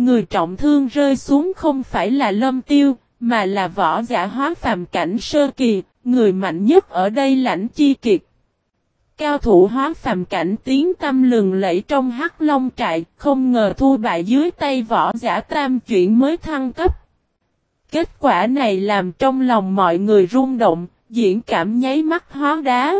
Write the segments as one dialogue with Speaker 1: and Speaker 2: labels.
Speaker 1: Người trọng thương rơi xuống không phải là lâm tiêu, mà là võ giả hóa phàm cảnh sơ kỳ, người mạnh nhất ở đây lãnh chi kiệt. Cao thủ hóa phàm cảnh tiếng tâm lừng lẫy trong hắc long trại, không ngờ thua bại dưới tay võ giả tam chuyển mới thăng cấp. Kết quả này làm trong lòng mọi người rung động, diễn cảm nháy mắt hóa đá.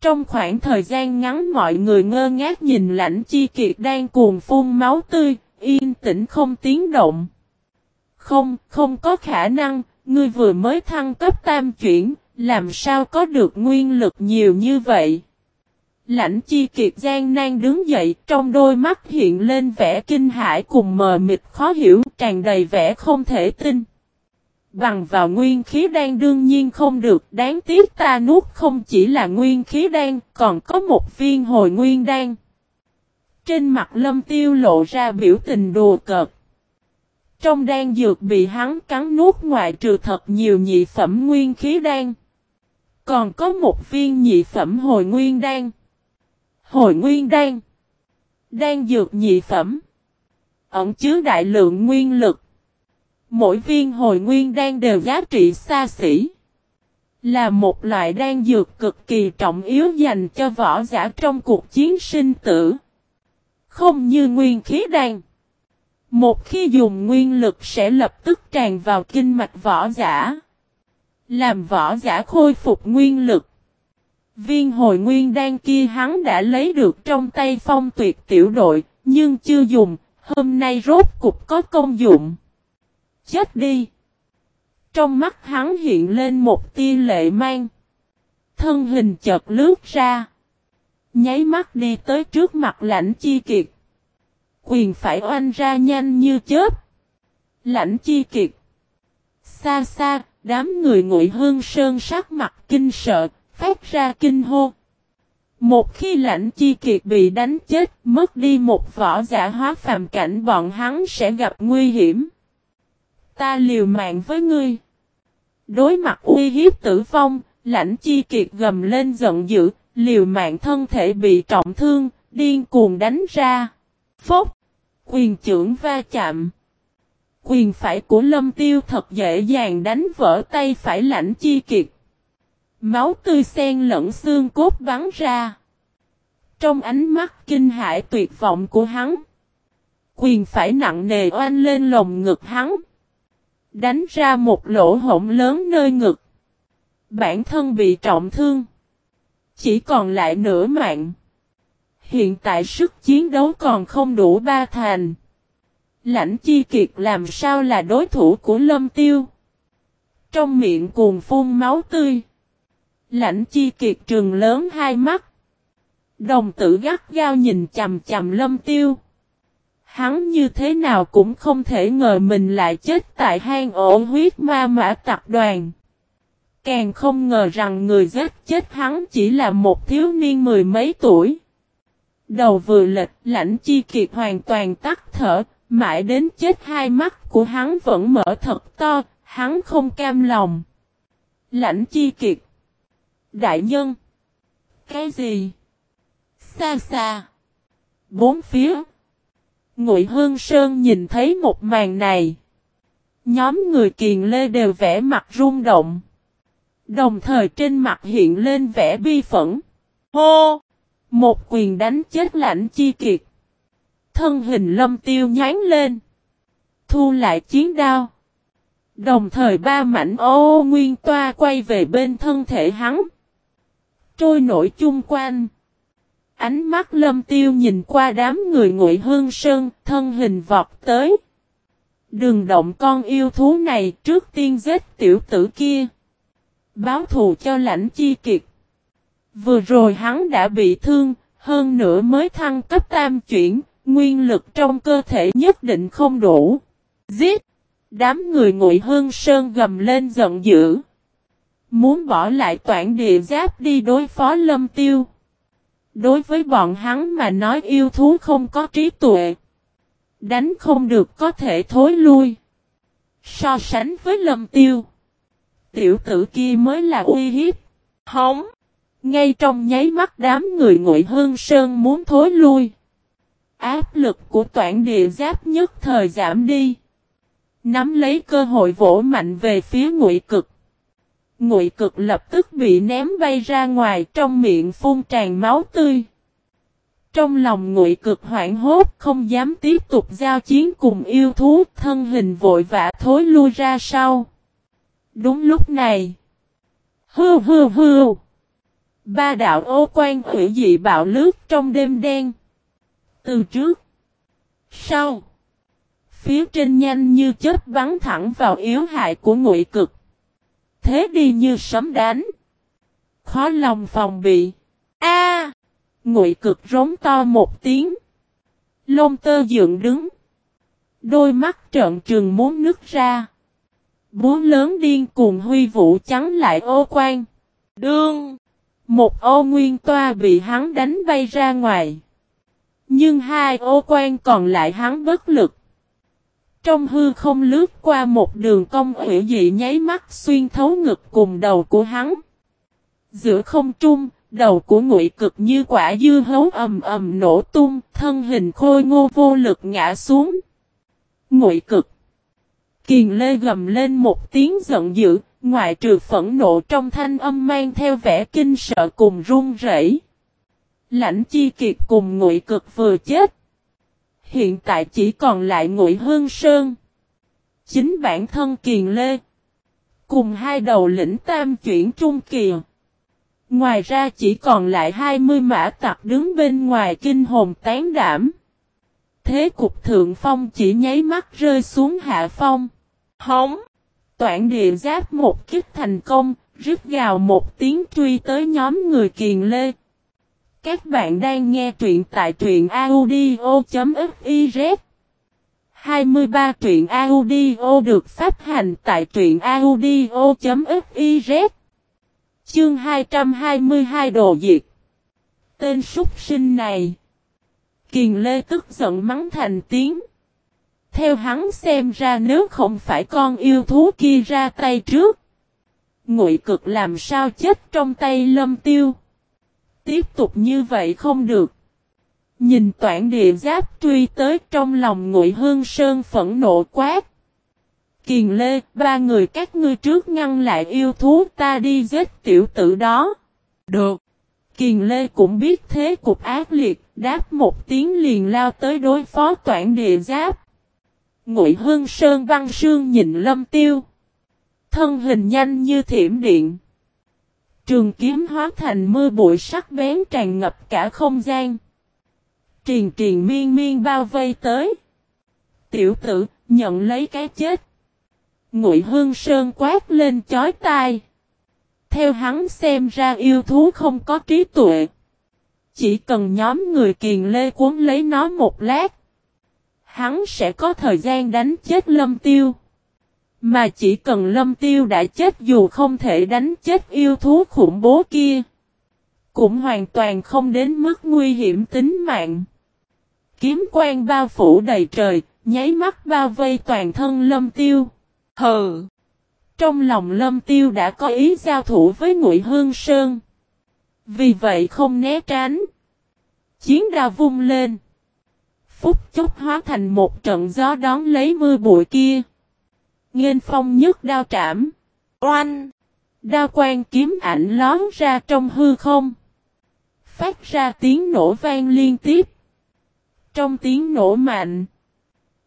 Speaker 1: Trong khoảng thời gian ngắn mọi người ngơ ngác nhìn lãnh chi kiệt đang cuồng phun máu tươi, yên tĩnh không tiếng động. Không, không có khả năng, ngươi vừa mới thăng cấp tam chuyển, làm sao có được nguyên lực nhiều như vậy? Lãnh chi kiệt gian nan đứng dậy, trong đôi mắt hiện lên vẻ kinh hãi cùng mờ mịt khó hiểu, tràn đầy vẻ không thể tin. Bằng vào nguyên khí đan đương nhiên không được, đáng tiếc ta nuốt không chỉ là nguyên khí đan, còn có một viên hồi nguyên đan. Trên mặt lâm tiêu lộ ra biểu tình đùa cợt. Trong đan dược bị hắn cắn nuốt ngoại trừ thật nhiều nhị phẩm nguyên khí đan. Còn có một viên nhị phẩm hồi nguyên đan. Hồi nguyên đan. Đan dược nhị phẩm. Ẩn chứa đại lượng nguyên lực. Mỗi viên hồi nguyên đan đều giá trị xa xỉ. Là một loại đan dược cực kỳ trọng yếu dành cho võ giả trong cuộc chiến sinh tử. Không như nguyên khí đan. Một khi dùng nguyên lực sẽ lập tức tràn vào kinh mạch võ giả. Làm võ giả khôi phục nguyên lực. Viên hồi nguyên đan kia hắn đã lấy được trong tay phong tuyệt tiểu đội, nhưng chưa dùng, hôm nay rốt cục có công dụng. Chết đi! Trong mắt hắn hiện lên một tia lệ mang. Thân hình chợt lướt ra. Nháy mắt đi tới trước mặt lãnh chi kiệt. Quyền phải oanh ra nhanh như chớp. Lãnh chi kiệt. Xa xa, đám người ngụy hương sơn sắc mặt kinh sợ, phát ra kinh hô. Một khi lãnh chi kiệt bị đánh chết, mất đi một võ giả hóa phàm cảnh bọn hắn sẽ gặp nguy hiểm. Ta liều mạng với ngươi. Đối mặt uy hiếp tử vong, lãnh chi kiệt gầm lên giận dữ, liều mạng thân thể bị trọng thương, điên cuồng đánh ra. Phốc! Quyền trưởng va chạm. Quyền phải của lâm tiêu thật dễ dàng đánh vỡ tay phải lãnh chi kiệt. Máu tươi sen lẫn xương cốt bắn ra. Trong ánh mắt kinh hãi tuyệt vọng của hắn. Quyền phải nặng nề oanh lên lồng ngực hắn. Đánh ra một lỗ hổng lớn nơi ngực. Bản thân bị trọng thương. Chỉ còn lại nửa mạng. Hiện tại sức chiến đấu còn không đủ ba thành. Lãnh chi kiệt làm sao là đối thủ của lâm tiêu. Trong miệng cuồng phun máu tươi. Lãnh chi kiệt trường lớn hai mắt. Đồng tử gắt gao nhìn chầm chầm lâm tiêu. Hắn như thế nào cũng không thể ngờ mình lại chết tại hang ổ huyết ma mã tập đoàn. Càng không ngờ rằng người giết chết hắn chỉ là một thiếu niên mười mấy tuổi. Đầu vừa lệch, lãnh chi kiệt hoàn toàn tắt thở, mãi đến chết hai mắt của hắn vẫn mở thật to, hắn không cam lòng. Lãnh chi kiệt. Đại nhân. Cái gì? Xa xa. Bốn phía. Ngụy Hương Sơn nhìn thấy một màn này. Nhóm người kiền lê đều vẽ mặt rung động. Đồng thời trên mặt hiện lên vẻ bi phẫn. Hô! Một quyền đánh chết lãnh chi kiệt. Thân hình lâm tiêu nhán lên. Thu lại chiến đao. Đồng thời ba mảnh ô nguyên toa quay về bên thân thể hắn. Trôi nổi chung quanh. Ánh mắt lâm tiêu nhìn qua đám người ngụy hương sơn, thân hình vọt tới. Đừng động con yêu thú này trước tiên giết tiểu tử kia. Báo thù cho lãnh chi kiệt. Vừa rồi hắn đã bị thương, hơn nữa mới thăng cấp tam chuyển, nguyên lực trong cơ thể nhất định không đủ. Giết! Đám người ngụy hương sơn gầm lên giận dữ. Muốn bỏ lại toản địa giáp đi đối phó lâm tiêu. Đối với bọn hắn mà nói yêu thú không có trí tuệ. Đánh không được có thể thối lui. So sánh với lâm tiêu. Tiểu tử kia mới là uy hiếp. Hống! Ngay trong nháy mắt đám người ngụy hương sơn muốn thối lui. Áp lực của toản địa giáp nhất thời giảm đi. Nắm lấy cơ hội vỗ mạnh về phía ngụy cực. Ngụy cực lập tức bị ném bay ra ngoài trong miệng phun tràn máu tươi. Trong lòng ngụy cực hoảng hốt, không dám tiếp tục giao chiến cùng yêu thú, thân hình vội vã thối lui ra sau. Đúng lúc này. Hư hư hư. Ba đạo ô quan hủy dị bạo lướt trong đêm đen. Từ trước. Sau. Phía trên nhanh như chết bắn thẳng vào yếu hại của ngụy cực. Thế đi như sấm đánh. Khó lòng phòng bị. A! ngụy cực rống to một tiếng. Lông tơ dựng đứng. Đôi mắt trợn trừng muốn nứt ra. Búa lớn điên cuồng huy vũ trắng lại ô quan. Đương! Một ô nguyên toa bị hắn đánh bay ra ngoài. Nhưng hai ô quan còn lại hắn bất lực. Trong hư không lướt qua một đường cong hủy dị nháy mắt xuyên thấu ngực cùng đầu của hắn. Giữa không trung, đầu của ngụy cực như quả dưa hấu ầm ầm nổ tung, thân hình khôi ngô vô lực ngã xuống. Ngụy cực. Kiền Lê gầm lên một tiếng giận dữ, ngoại trừ phẫn nộ trong thanh âm mang theo vẻ kinh sợ cùng run rẩy. Lãnh chi kiệt cùng ngụy cực vừa chết. Hiện tại chỉ còn lại ngụy hương sơn. Chính bản thân Kiền Lê. Cùng hai đầu lĩnh tam chuyển trung kỳ. Ngoài ra chỉ còn lại 20 mã tặc đứng bên ngoài kinh hồn tán đảm. Thế cục thượng phong chỉ nháy mắt rơi xuống hạ phong. Hống! Toản địa giáp một kích thành công, rứt gào một tiếng truy tới nhóm người kiền lê. Các bạn đang nghe truyện tại truyện audio.fiz 23 truyện audio được phát hành tại truyện audio.fiz Chương 222 Đồ Diệt Tên súc sinh này. Kiền Lê tức giận mắng thành tiếng. Theo hắn xem ra nếu không phải con yêu thú kia ra tay trước Ngụy cực làm sao chết trong tay lâm tiêu Tiếp tục như vậy không được Nhìn toản địa giáp truy tới trong lòng ngụy hương sơn phẫn nộ quát Kiền Lê, ba người các ngươi trước ngăn lại yêu thú ta đi giết tiểu tử đó. Được. Kiền Lê cũng biết thế cục ác liệt, đáp một tiếng liền lao tới đối phó toản địa giáp. Ngụy Hương Sơn Văn Sương nhìn Lâm Tiêu. Thân hình nhanh như thiểm điện. Trường kiếm hóa thành mưa bụi sắc bén tràn ngập cả không gian. Triền triền miên miên bao vây tới. Tiểu tử, nhận lấy cái chết. Ngụy Hương Sơn quát lên chói tai. Theo hắn xem ra yêu thú không có trí tuệ. Chỉ cần nhóm người kiền lê cuốn lấy nó một lát. Hắn sẽ có thời gian đánh chết lâm tiêu. Mà chỉ cần lâm tiêu đã chết dù không thể đánh chết yêu thú khủng bố kia. Cũng hoàn toàn không đến mức nguy hiểm tính mạng. Kiếm quang bao phủ đầy trời, nháy mắt bao vây toàn thân lâm tiêu. Hừ. Trong lòng lâm tiêu đã có ý giao thủ với Ngụy Hương Sơn. Vì vậy không né tránh. Chiến đao vung lên. Phúc chốc hóa thành một trận gió đón lấy mưa bụi kia. Nghênh phong nhất đao trảm. Oanh. Đao quang kiếm ảnh lón ra trong hư không. Phát ra tiếng nổ vang liên tiếp. Trong tiếng nổ mạnh.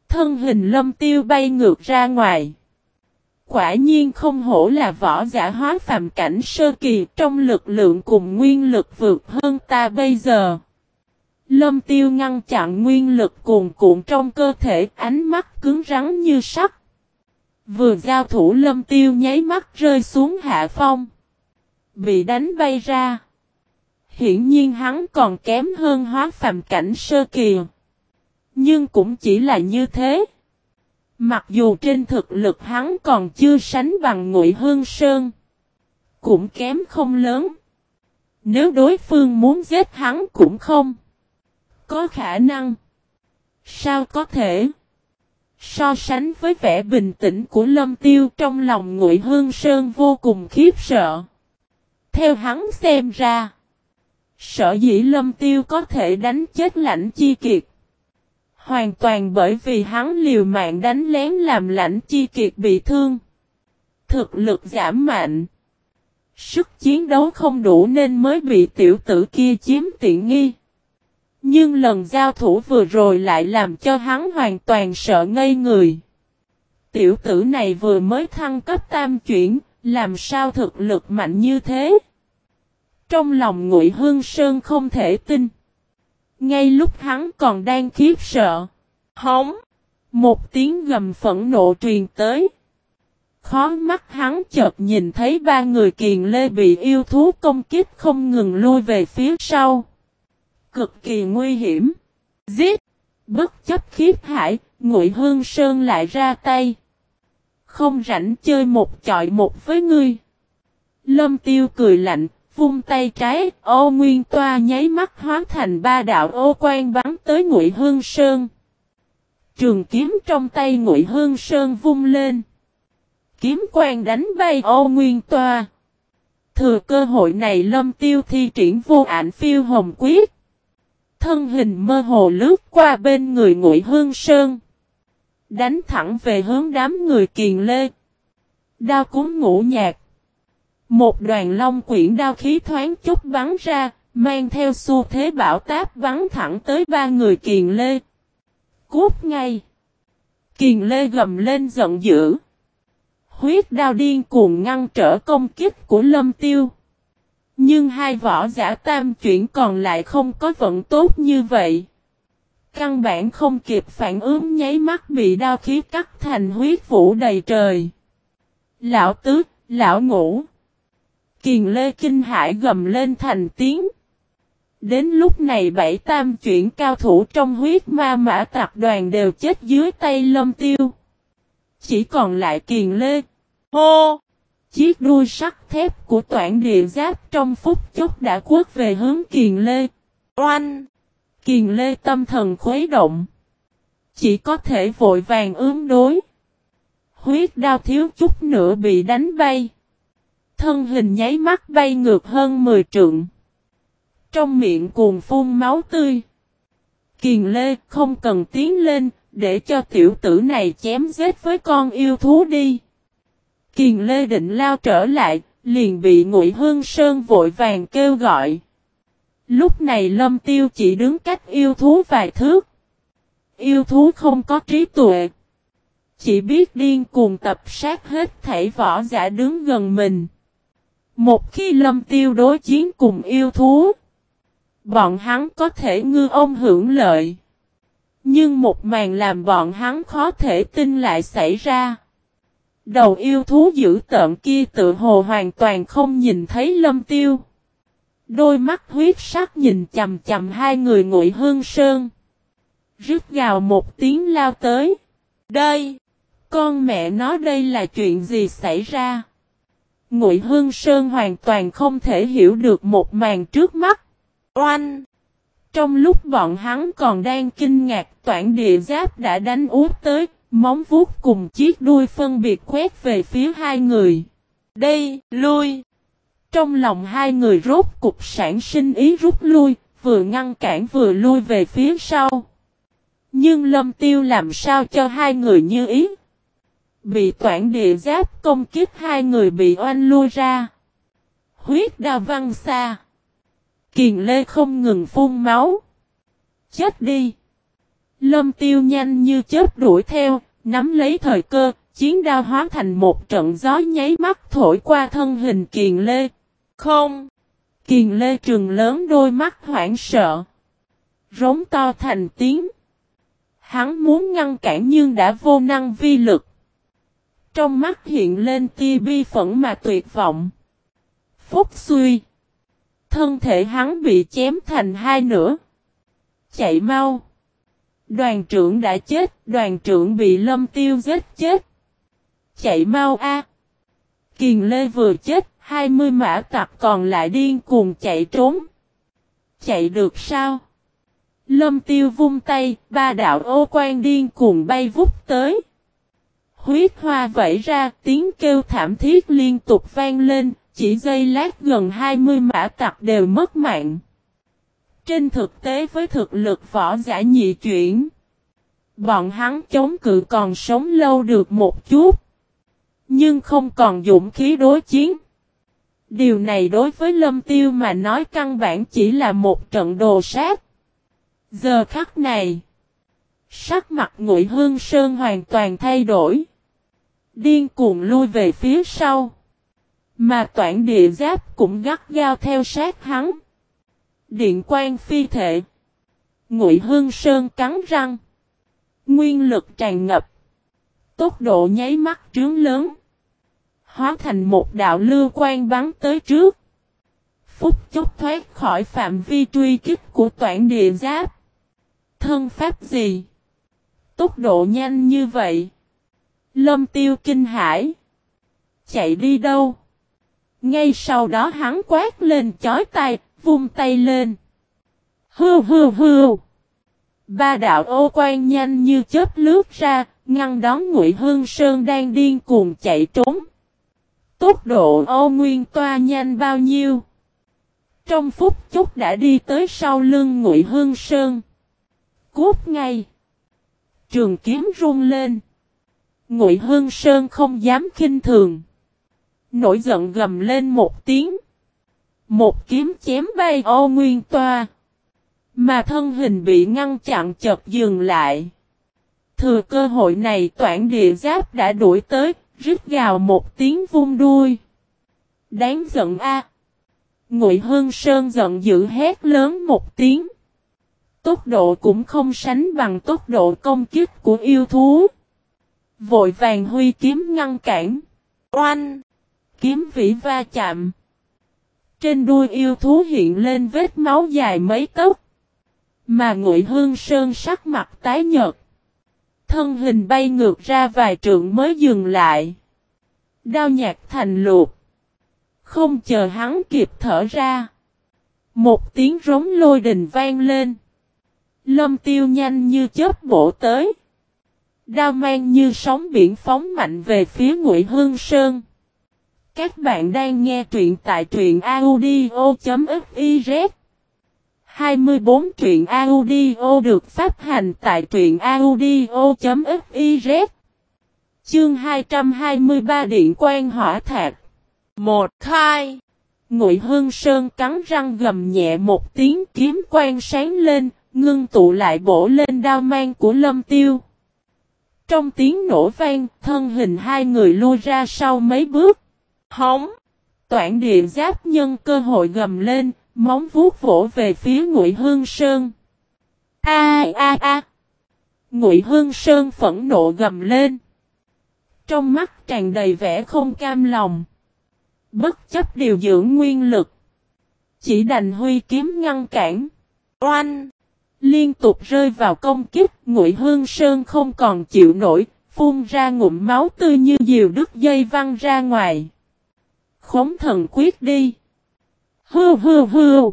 Speaker 1: Thân hình lâm tiêu bay ngược ra ngoài. Quả nhiên không hổ là võ giả hóa phàm cảnh sơ kỳ trong lực lượng cùng nguyên lực vượt hơn ta bây giờ. Lâm tiêu ngăn chặn nguyên lực cuồn cuộn trong cơ thể ánh mắt cứng rắn như sắt. Vừa giao thủ lâm tiêu nháy mắt rơi xuống hạ phong. Bị đánh bay ra. Hiển nhiên hắn còn kém hơn hóa phàm cảnh sơ kỳ. Nhưng cũng chỉ là như thế. Mặc dù trên thực lực hắn còn chưa sánh bằng Ngụy Hương Sơn, cũng kém không lớn. Nếu đối phương muốn giết hắn cũng không có khả năng. Sao có thể? So sánh với vẻ bình tĩnh của Lâm Tiêu trong lòng Ngụy Hương Sơn vô cùng khiếp sợ. Theo hắn xem ra, sở dĩ Lâm Tiêu có thể đánh chết lãnh chi kiệt. Hoàn toàn bởi vì hắn liều mạng đánh lén làm lãnh chi kiệt bị thương. Thực lực giảm mạnh. Sức chiến đấu không đủ nên mới bị tiểu tử kia chiếm tiện nghi. Nhưng lần giao thủ vừa rồi lại làm cho hắn hoàn toàn sợ ngây người. Tiểu tử này vừa mới thăng cấp tam chuyển, làm sao thực lực mạnh như thế? Trong lòng Ngụy Hương Sơn không thể tin. Ngay lúc hắn còn đang khiếp sợ. Hống! Một tiếng gầm phẫn nộ truyền tới. Khó mắt hắn chợt nhìn thấy ba người kiền lê bị yêu thú công kích không ngừng lui về phía sau. Cực kỳ nguy hiểm. Giết! Bất chấp khiếp hải, Ngụy Hương Sơn lại ra tay. Không rảnh chơi một chọi một với ngươi. Lâm tiêu cười lạnh, vung tay trái, ô nguyên toa nháy mắt hóa thành ba đạo ô quan bắn tới Ngụy Hương Sơn. Trường kiếm trong tay Ngụy Hương Sơn vung lên. Kiếm quan đánh bay ô nguyên toa. Thừa cơ hội này lâm tiêu thi triển vô ảnh phiêu hồng quyết. Thân hình mơ hồ lướt qua bên người Ngụy Hương Sơn. Đánh thẳng về hướng đám người kiền lê. Đao cúng ngũ nhạc. Một đoàn long quyển đao khí thoáng chút bắn ra, mang theo xu thế bão táp bắn thẳng tới ba người kiền lê. Cút ngay. Kiền lê gầm lên giận dữ. Huyết đao điên cuồng ngăn trở công kích của lâm tiêu. Nhưng hai võ giả tam chuyển còn lại không có vận tốt như vậy. Căn bản không kịp phản ứng nháy mắt bị đao khí cắt thành huyết vũ đầy trời. Lão tứ, lão ngủ, Kiền Lê Kinh Hải gầm lên thành tiếng. Đến lúc này bảy tam chuyển cao thủ trong huyết ma mã tạc đoàn đều chết dưới tay lâm tiêu. Chỉ còn lại Kiền Lê. Hô! Chiếc đuôi sắt thép của toản địa giáp trong phút chốc đã quất về hướng Kiền Lê. Oanh! Kiền Lê tâm thần khuấy động. Chỉ có thể vội vàng ướm đối. Huyết đao thiếu chút nữa bị đánh bay. Thân hình nháy mắt bay ngược hơn 10 trượng. Trong miệng cuồng phun máu tươi. Kiền Lê không cần tiến lên, để cho tiểu tử này chém giết với con yêu thú đi. Kiền Lê định lao trở lại, liền bị Ngụy Hương Sơn vội vàng kêu gọi. Lúc này Lâm Tiêu chỉ đứng cách yêu thú vài thước. Yêu thú không có trí tuệ. Chỉ biết điên cuồng tập sát hết thảy võ giả đứng gần mình. Một khi Lâm Tiêu đối chiến cùng yêu thú, bọn hắn có thể ngư ông hưởng lợi. Nhưng một màn làm bọn hắn khó thể tin lại xảy ra. Đầu yêu thú dữ tợn kia tự hồ hoàn toàn không nhìn thấy lâm tiêu. Đôi mắt huyết sắc nhìn chầm chầm hai người ngụy hương sơn. Rứt gào một tiếng lao tới. Đây! Con mẹ nó đây là chuyện gì xảy ra? Ngụy Hương Sơn hoàn toàn không thể hiểu được một màn trước mắt. Oanh! Trong lúc bọn hắn còn đang kinh ngạc toản địa giáp đã đánh út tới, móng vuốt cùng chiếc đuôi phân biệt quét về phía hai người. Đây, lui! Trong lòng hai người rốt cục sản sinh ý rút lui, vừa ngăn cản vừa lui về phía sau. Nhưng lâm tiêu làm sao cho hai người như ý. Bị toản địa giáp công kích hai người bị oanh lui ra. Huyết đao văng xa. Kiền lê không ngừng phun máu. Chết đi. Lâm tiêu nhanh như chớp đuổi theo, nắm lấy thời cơ, chiến đao hóa thành một trận gió nháy mắt thổi qua thân hình kiền lê. Không. Kiền lê trừng lớn đôi mắt hoảng sợ. Rống to thành tiếng. Hắn muốn ngăn cản nhưng đã vô năng vi lực. Trong mắt hiện lên tia bi phẫn mà tuyệt vọng. Phúc suy. Thân thể hắn bị chém thành hai nửa. Chạy mau. Đoàn trưởng đã chết, đoàn trưởng bị lâm tiêu giết chết. Chạy mau a. Kiền Lê vừa chết, hai mươi mã tặc còn lại điên cuồng chạy trốn. Chạy được sao? Lâm tiêu vung tay, ba đạo ô quan điên cuồng bay vút tới. Huyết hoa vẫy ra, tiếng kêu thảm thiết liên tục vang lên, chỉ giây lát gần 20 mã tặc đều mất mạng. Trên thực tế với thực lực võ giả nhị chuyển, Bọn hắn chống cự còn sống lâu được một chút. Nhưng không còn dũng khí đối chiến. Điều này đối với Lâm Tiêu mà nói căn bản chỉ là một trận đồ sát. Giờ khắc này, sắc mặt Ngụy Hương Sơn hoàn toàn thay đổi. Điên cuồng lui về phía sau. Mà toản địa giáp cũng gắt gao theo sát hắn. Điện quan phi thệ. Ngụy Hương Sơn cắn răng. Nguyên lực tràn ngập. Tốc độ nháy mắt trướng lớn. Hóa thành một đạo lưu quan bắn tới trước. Phúc chốc thoát khỏi phạm vi truy kích của toản địa giáp. Thân pháp gì? Tốc độ nhanh như vậy. Lâm tiêu kinh hải. Chạy đi đâu? Ngay sau đó hắn quát lên chói tay, vung tay lên. Hư hư hư. Ba đạo ô quan nhanh như chớp lướt ra, ngăn đón Ngụy Hương Sơn đang điên cuồng chạy trốn. Tốc độ ô nguyên toa nhanh bao nhiêu? Trong phút chốc đã đi tới sau lưng Ngụy Hương Sơn. Cút ngay. Trường kiếm rung lên. Ngụy Hương Sơn không dám khinh thường. Nổi giận gầm lên một tiếng. Một kiếm chém bay ô nguyên toa. Mà thân hình bị ngăn chặn chợt dừng lại. Thừa cơ hội này toản địa giáp đã đuổi tới, rít gào một tiếng vung đuôi. Đáng giận a. Ngụy Hương Sơn giận dữ hét lớn một tiếng. Tốc độ cũng không sánh bằng tốc độ công kích của yêu thú. Vội vàng huy kiếm ngăn cản. Oanh! Kiếm vĩ va chạm. Trên đuôi yêu thú hiện lên vết máu dài mấy tấc. Mà ngụy hương sơn sắc mặt tái nhợt. Thân hình bay ngược ra vài trượng mới dừng lại. Đao nhạc thành luộc. Không chờ hắn kịp thở ra. Một tiếng rống lôi đình vang lên. Lâm tiêu nhanh như chớp bổ tới. Đao mang như sóng biển phóng mạnh về phía Ngụy Hương Sơn. Các bạn đang nghe truyện tại truyện audio.fiz 24 truyện audio được phát hành tại truyện audio.fiz Chương 223 Điện quan hỏa thạc 1 khai Ngụy Hương Sơn cắn răng gầm nhẹ một tiếng kiếm quan sáng lên, ngưng tụ lại bổ lên đao mang của lâm tiêu. Trong tiếng nổ vang, thân hình hai người lui ra sau mấy bước. Hống! Toản địa giáp nhân cơ hội gầm lên, móng vuốt vỗ về phía Ngụy Hương Sơn. A a a! Ngụy Hương Sơn phẫn nộ gầm lên. Trong mắt tràn đầy vẻ không cam lòng. Bất chấp điều dưỡng nguyên lực. Chỉ đành huy kiếm ngăn cản. Oanh! Liên tục rơi vào công kích, Ngụy Hương Sơn không còn chịu nổi, phun ra ngụm máu tươi như diều đứt dây văng ra ngoài. Khống thần quyết đi. Hư hư hư.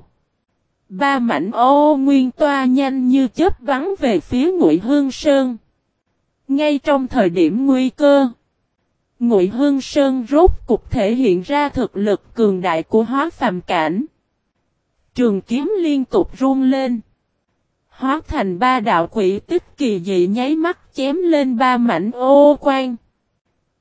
Speaker 1: Ba mảnh ô nguyên toa nhanh như chớp bắn về phía Ngụy Hương Sơn. Ngay trong thời điểm nguy cơ, Ngụy Hương Sơn rốt cục thể hiện ra thực lực cường đại của hóa phàm cảnh. Trường kiếm liên tục run lên. Hóa thành ba đạo quỷ tích kỳ dị nháy mắt chém lên ba mảnh ô quan.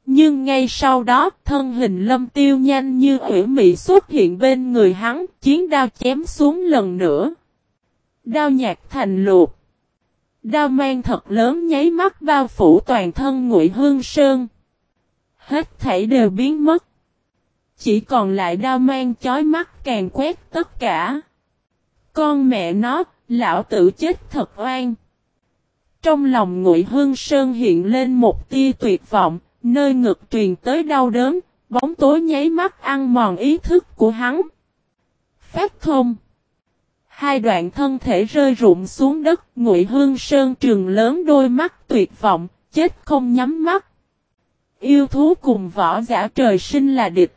Speaker 1: Nhưng ngay sau đó, thân hình lâm tiêu nhanh như ủy mị xuất hiện bên người hắn, chiến đao chém xuống lần nữa. Đao nhạc thành luộc. Đao mang thật lớn nháy mắt bao phủ toàn thân ngụy hương sơn. Hết thảy đều biến mất. Chỉ còn lại đao mang chói mắt càng quét tất cả. Con mẹ nó, lão tử chết thật oan. Trong lòng ngụy hương sơn hiện lên một tia tuyệt vọng, Nơi ngực truyền tới đau đớn, bóng tối nháy mắt ăn mòn ý thức của hắn. Phát thông. Hai đoạn thân thể rơi rụng xuống đất, Ngụy Hương Sơn trường lớn đôi mắt tuyệt vọng, chết không nhắm mắt. Yêu thú cùng võ giả trời sinh là địch.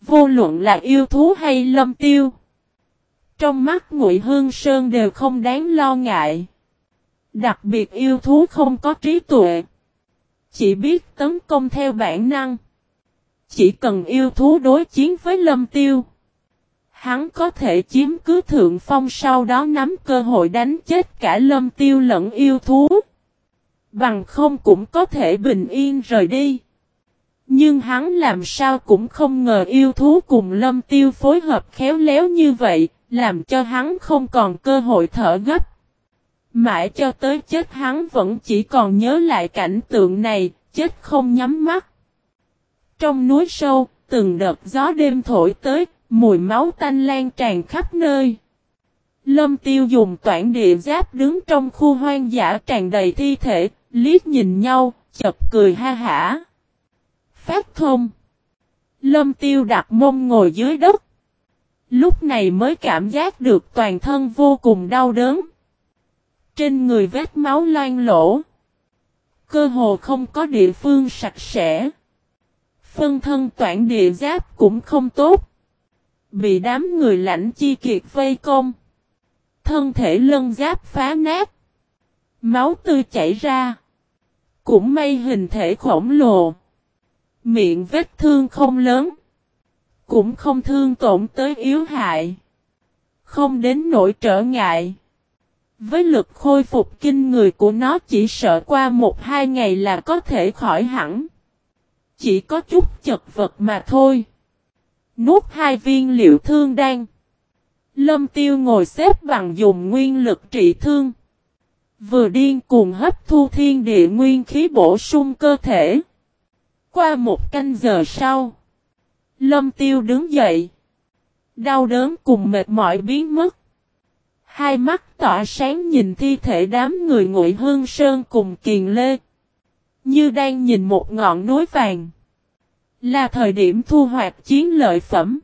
Speaker 1: Vô luận là yêu thú hay lâm tiêu. Trong mắt Ngụy Hương Sơn đều không đáng lo ngại. Đặc biệt yêu thú không có trí tuệ. Chỉ biết tấn công theo bản năng. Chỉ cần yêu thú đối chiến với lâm tiêu. Hắn có thể chiếm cứ thượng phong sau đó nắm cơ hội đánh chết cả lâm tiêu lẫn yêu thú. Bằng không cũng có thể bình yên rời đi. Nhưng hắn làm sao cũng không ngờ yêu thú cùng lâm tiêu phối hợp khéo léo như vậy, làm cho hắn không còn cơ hội thở gấp. Mãi cho tới chết hắn vẫn chỉ còn nhớ lại cảnh tượng này, chết không nhắm mắt. Trong núi sâu, từng đợt gió đêm thổi tới, mùi máu tanh lan tràn khắp nơi. Lâm tiêu dùng toản địa giáp đứng trong khu hoang dã tràn đầy thi thể, liếc nhìn nhau, chật cười ha hả. Phát thông. Lâm tiêu đặt mông ngồi dưới đất. Lúc này mới cảm giác được toàn thân vô cùng đau đớn. Trên người vết máu loang lỗ. Cơ hồ không có địa phương sạch sẽ. Phân thân toản địa giáp cũng không tốt. Bị đám người lãnh chi kiệt vây công. Thân thể lân giáp phá nát. Máu tươi chảy ra. Cũng may hình thể khổng lồ. Miệng vết thương không lớn. Cũng không thương tổn tới yếu hại. Không đến nỗi trở ngại. Với lực khôi phục kinh người của nó chỉ sợ qua một hai ngày là có thể khỏi hẳn. Chỉ có chút chật vật mà thôi. Nuốt hai viên liệu thương đan. Lâm tiêu ngồi xếp bằng dùng nguyên lực trị thương. Vừa điên cuồng hấp thu thiên địa nguyên khí bổ sung cơ thể. Qua một canh giờ sau. Lâm tiêu đứng dậy. Đau đớn cùng mệt mỏi biến mất. Hai mắt tỏa sáng nhìn thi thể đám người ngụy hương sơn cùng kiền lê. Như đang nhìn một ngọn núi vàng. Là thời điểm thu hoạch chiến lợi phẩm.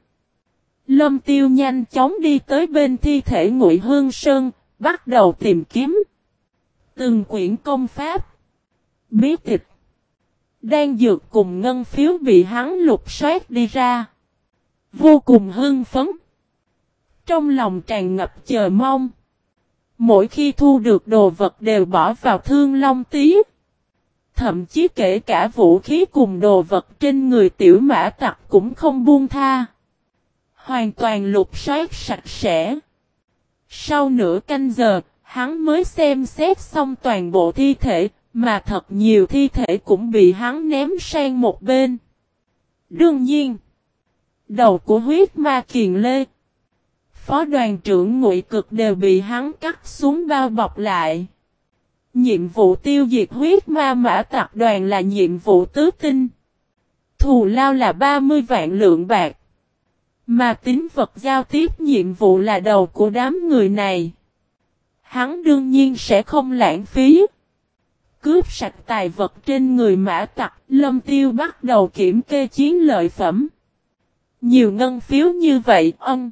Speaker 1: Lâm tiêu nhanh chóng đi tới bên thi thể ngụy hương sơn, bắt đầu tìm kiếm. Từng quyển công pháp. Bí tịch. Đang dược cùng ngân phiếu bị hắn lục soát đi ra. Vô cùng hưng phấn. Trong lòng tràn ngập chờ mong. Mỗi khi thu được đồ vật đều bỏ vào thương long tí. Thậm chí kể cả vũ khí cùng đồ vật trên người tiểu mã tặc cũng không buông tha. Hoàn toàn lục soát sạch sẽ. Sau nửa canh giờ, hắn mới xem xét xong toàn bộ thi thể, mà thật nhiều thi thể cũng bị hắn ném sang một bên. Đương nhiên, đầu của huyết ma kiền lê, phó đoàn trưởng ngụy cực đều bị hắn cắt xuống bao bọc lại. Nhiệm vụ tiêu diệt huyết ma mã tặc đoàn là nhiệm vụ tứ tinh. Thù lao là 30 vạn lượng bạc. Mà tính vật giao tiếp nhiệm vụ là đầu của đám người này. Hắn đương nhiên sẽ không lãng phí. Cướp sạch tài vật trên người mã tặc, lâm tiêu bắt đầu kiểm kê chiến lợi phẩm. Nhiều ngân phiếu như vậy, ân.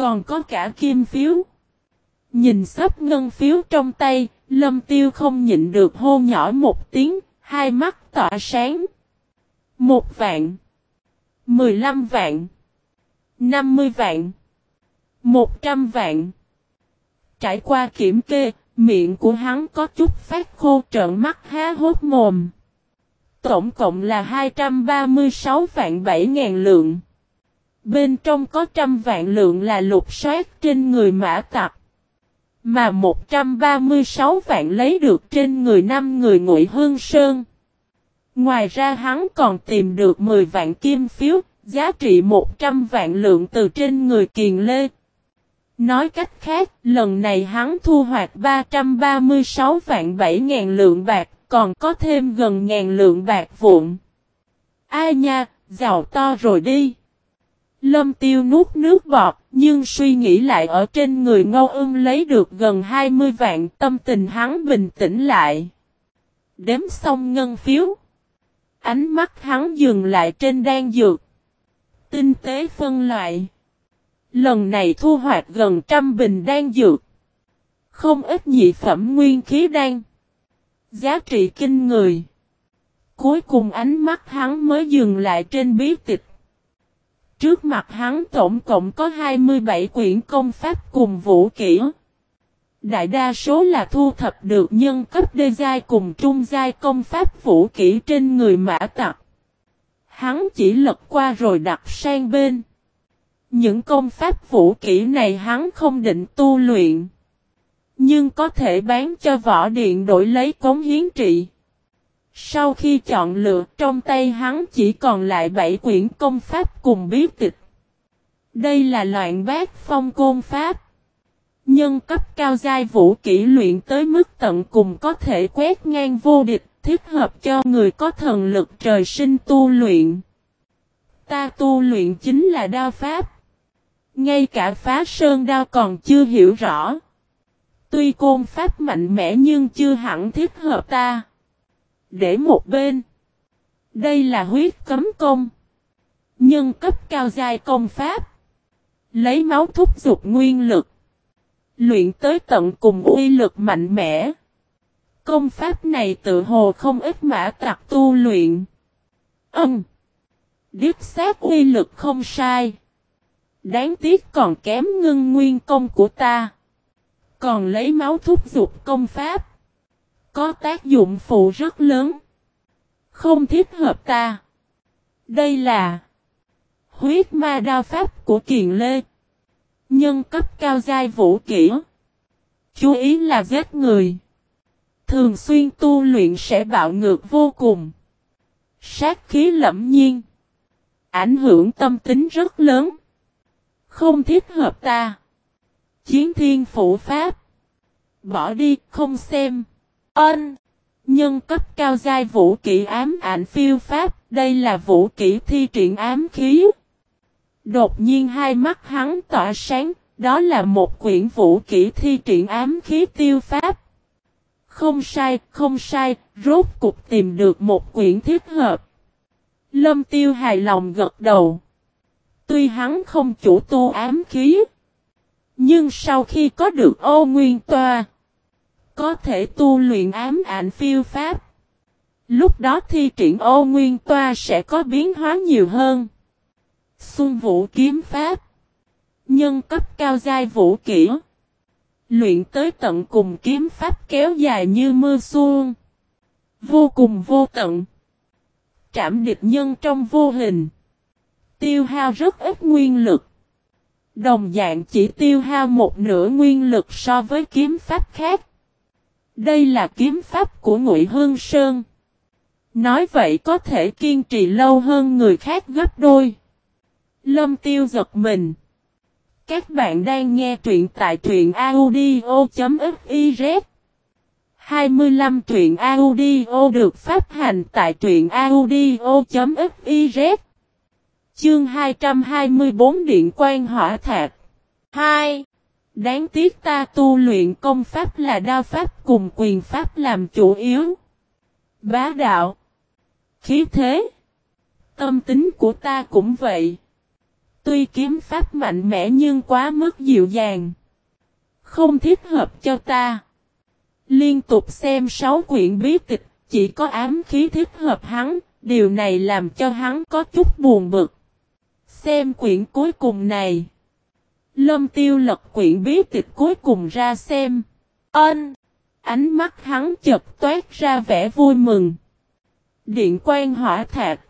Speaker 1: Còn có cả kim phiếu. Nhìn sắp ngân phiếu trong tay, lâm tiêu không nhịn được hô nhỏ một tiếng, hai mắt tỏa sáng. Một vạn. Mười lăm vạn. năm mươi vạn. Một trăm vạn. Trải qua kiểm kê, miệng của hắn có chút phát khô trợn mắt há hốt mồm. Tổng cộng là 236 vạn 7 ngàn lượng. Bên trong có trăm vạn lượng là lục soát trên người mã tặc. Mà 136 vạn lấy được trên người năm người ngụy hương sơn. Ngoài ra hắn còn tìm được 10 vạn kim phiếu, giá trị 100 vạn lượng từ trên người kiền lê. Nói cách khác, lần này hắn thu hoạch 336 vạn 7 ngàn lượng bạc, còn có thêm gần ngàn lượng bạc vụn. Ai nha, giàu to rồi đi. Lâm tiêu nuốt nước bọt, nhưng suy nghĩ lại ở trên người ngâu ưng lấy được gần 20 vạn tâm tình hắn bình tĩnh lại. Đếm xong ngân phiếu. Ánh mắt hắn dừng lại trên đan dược. Tinh tế phân loại. Lần này thu hoạch gần trăm bình đan dược. Không ít nhị phẩm nguyên khí đan. Giá trị kinh người. Cuối cùng ánh mắt hắn mới dừng lại trên bí tịch. Trước mặt hắn tổng cộng có 27 quyển công pháp cùng vũ kỹ. Đại đa số là thu thập được nhân cấp đê giai cùng trung giai công pháp vũ kỹ trên người mã tặc. Hắn chỉ lật qua rồi đặt sang bên. Những công pháp vũ kỹ này hắn không định tu luyện. Nhưng có thể bán cho võ điện đổi lấy cống hiến trị. Sau khi chọn lựa, trong tay hắn chỉ còn lại 7 quyển công pháp cùng bí tịch. Đây là loạn bát phong côn pháp. Nhân cấp cao giai vũ kỹ luyện tới mức tận cùng có thể quét ngang vô địch, thích hợp cho người có thần lực trời sinh tu luyện. Ta tu luyện chính là đao pháp. Ngay cả phá sơn đao còn chưa hiểu rõ. Tuy côn pháp mạnh mẽ nhưng chưa hẳn thích hợp ta. Để một bên. Đây là huyết cấm công. Nhân cấp cao giai công pháp. Lấy máu thúc dục nguyên lực. Luyện tới tận cùng uy lực mạnh mẽ. Công pháp này tự hồ không ít mã tặc tu luyện. Âm. Điếp xác uy lực không sai. Đáng tiếc còn kém ngưng nguyên công của ta. Còn lấy máu thúc dục công pháp. Có tác dụng phụ rất lớn. Không thích hợp ta. Đây là huyết ma đao pháp của Kiền Lê. Nhân cấp cao giai vũ kỹ. Chú ý là giết người. Thường xuyên tu luyện sẽ bạo ngược vô cùng. Sát khí lẫm nhiên. Ảnh hưởng tâm tính rất lớn. Không thích hợp ta. Chiến thiên phủ pháp. Bỏ đi, không xem. Ân. Nhân cấp cao giai vũ kỹ ám ảnh phiêu pháp. Đây là vũ kỹ thi triển ám khí. Đột nhiên hai mắt hắn tỏa sáng. Đó là một quyển vũ kỹ thi triển ám khí tiêu pháp. Không sai, không sai, rốt cục tìm được một quyển thiết hợp. Lâm tiêu hài lòng gật đầu. Tuy hắn không chủ tu ám khí. Nhưng sau khi có được ô nguyên toa. Có thể tu luyện ám ảnh phiêu pháp. Lúc đó thi triển ô nguyên toa sẽ có biến hóa nhiều hơn. Xuân vũ kiếm pháp. Nhân cấp cao giai vũ kỹ. Luyện tới tận cùng kiếm pháp kéo dài như mưa xuân. Vô cùng vô tận. Trảm địch nhân trong vô hình. Tiêu hao rất ít nguyên lực. Đồng dạng chỉ tiêu hao một nửa nguyên lực so với kiếm pháp khác. Đây là kiếm pháp của Ngụy Hương Sơn. Nói vậy có thể kiên trì lâu hơn người khác gấp đôi. Lâm tiêu giật mình. Các bạn đang nghe truyện tại truyện audio.fiz 25 truyện audio được phát hành tại truyện audio.fiz Chương 224 Điện quan hỏa thạc 2. Đáng tiếc ta tu luyện công pháp là đao pháp cùng quyền pháp làm chủ yếu. Bá đạo. Khí thế. Tâm tính của ta cũng vậy. Tuy kiếm pháp mạnh mẽ nhưng quá mức dịu dàng. Không thích hợp cho ta. Liên tục xem sáu quyển bí tịch, chỉ có ám khí thích hợp hắn, điều này làm cho hắn có chút buồn bực. Xem quyển cuối cùng này. Lâm tiêu lật quyển bí tịch cuối cùng ra xem. Ân! Ánh mắt hắn chợt toát ra vẻ vui mừng. Điện quan hỏa thạc.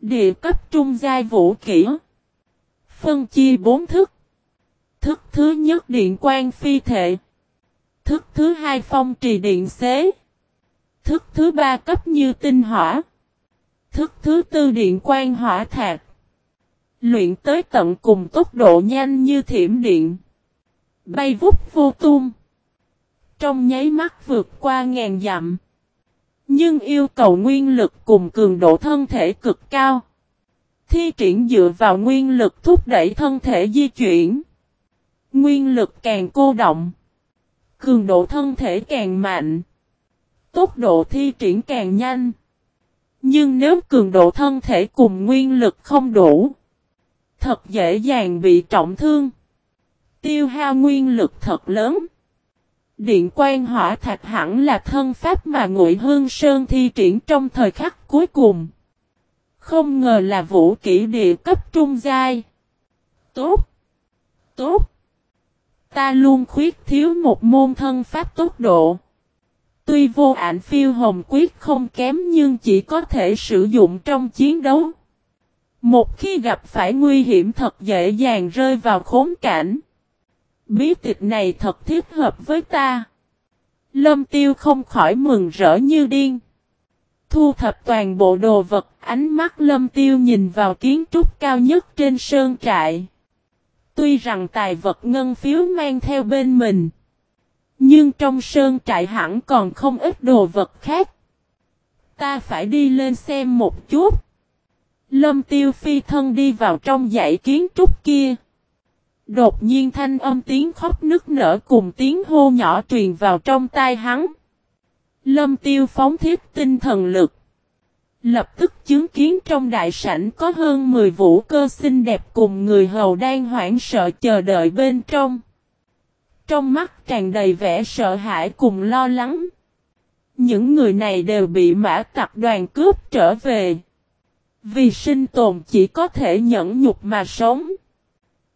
Speaker 1: Địa cấp trung giai vũ kỹ. Phân chia bốn thức. Thức thứ nhất điện quan phi thể, Thức thứ hai phong trì điện xế. Thức thứ ba cấp như tinh hỏa. Thức thứ tư điện quan hỏa thạc. Luyện tới tận cùng tốc độ nhanh như thiểm điện. Bay vút vô tung. Trong nháy mắt vượt qua ngàn dặm. Nhưng yêu cầu nguyên lực cùng cường độ thân thể cực cao. Thi triển dựa vào nguyên lực thúc đẩy thân thể di chuyển. Nguyên lực càng cô động. Cường độ thân thể càng mạnh. Tốc độ thi triển càng nhanh. Nhưng nếu cường độ thân thể cùng nguyên lực không đủ. Thật dễ dàng bị trọng thương. Tiêu hao nguyên lực thật lớn. Điện quan hỏa thạch hẳn là thân pháp mà Ngụy Hương Sơn thi triển trong thời khắc cuối cùng. Không ngờ là vũ kỹ địa cấp trung giai. Tốt! Tốt! Ta luôn khuyết thiếu một môn thân pháp tốc độ. Tuy vô ảnh phiêu hồng quyết không kém nhưng chỉ có thể sử dụng trong chiến đấu. Một khi gặp phải nguy hiểm thật dễ dàng rơi vào khốn cảnh. Bí tịch này thật thiết hợp với ta. Lâm tiêu không khỏi mừng rỡ như điên. Thu thập toàn bộ đồ vật, ánh mắt lâm tiêu nhìn vào kiến trúc cao nhất trên sơn trại. Tuy rằng tài vật ngân phiếu mang theo bên mình. Nhưng trong sơn trại hẳn còn không ít đồ vật khác. Ta phải đi lên xem một chút. Lâm tiêu phi thân đi vào trong dãy kiến trúc kia. Đột nhiên thanh âm tiếng khóc nức nở cùng tiếng hô nhỏ truyền vào trong tai hắn. Lâm tiêu phóng thiết tinh thần lực. Lập tức chứng kiến trong đại sảnh có hơn 10 vũ cơ xinh đẹp cùng người hầu đang hoảng sợ chờ đợi bên trong. Trong mắt tràn đầy vẻ sợ hãi cùng lo lắng. Những người này đều bị mã tặc đoàn cướp trở về. Vì sinh tồn chỉ có thể nhẫn nhục mà sống.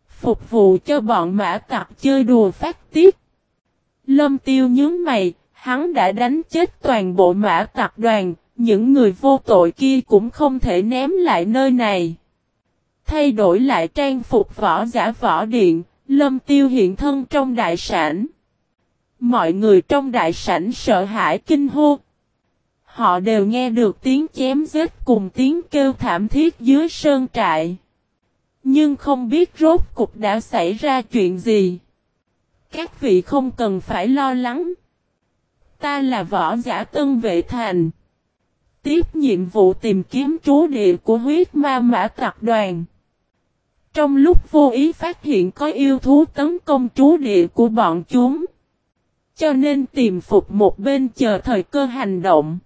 Speaker 1: Phục vụ cho bọn mã tặc chơi đùa phát tiết. Lâm tiêu nhướng mày, hắn đã đánh chết toàn bộ mã tặc đoàn, những người vô tội kia cũng không thể ném lại nơi này. Thay đổi lại trang phục võ giả võ điện, lâm tiêu hiện thân trong đại sảnh. Mọi người trong đại sảnh sợ hãi kinh hô. Họ đều nghe được tiếng chém giết cùng tiếng kêu thảm thiết dưới sơn trại. Nhưng không biết rốt cục đã xảy ra chuyện gì. Các vị không cần phải lo lắng. Ta là võ giả tân vệ thành. Tiếp nhiệm vụ tìm kiếm trú địa của huyết ma mã tập đoàn. Trong lúc vô ý phát hiện có yêu thú tấn công trú địa của bọn chúng. Cho nên tìm phục một bên chờ thời cơ hành động.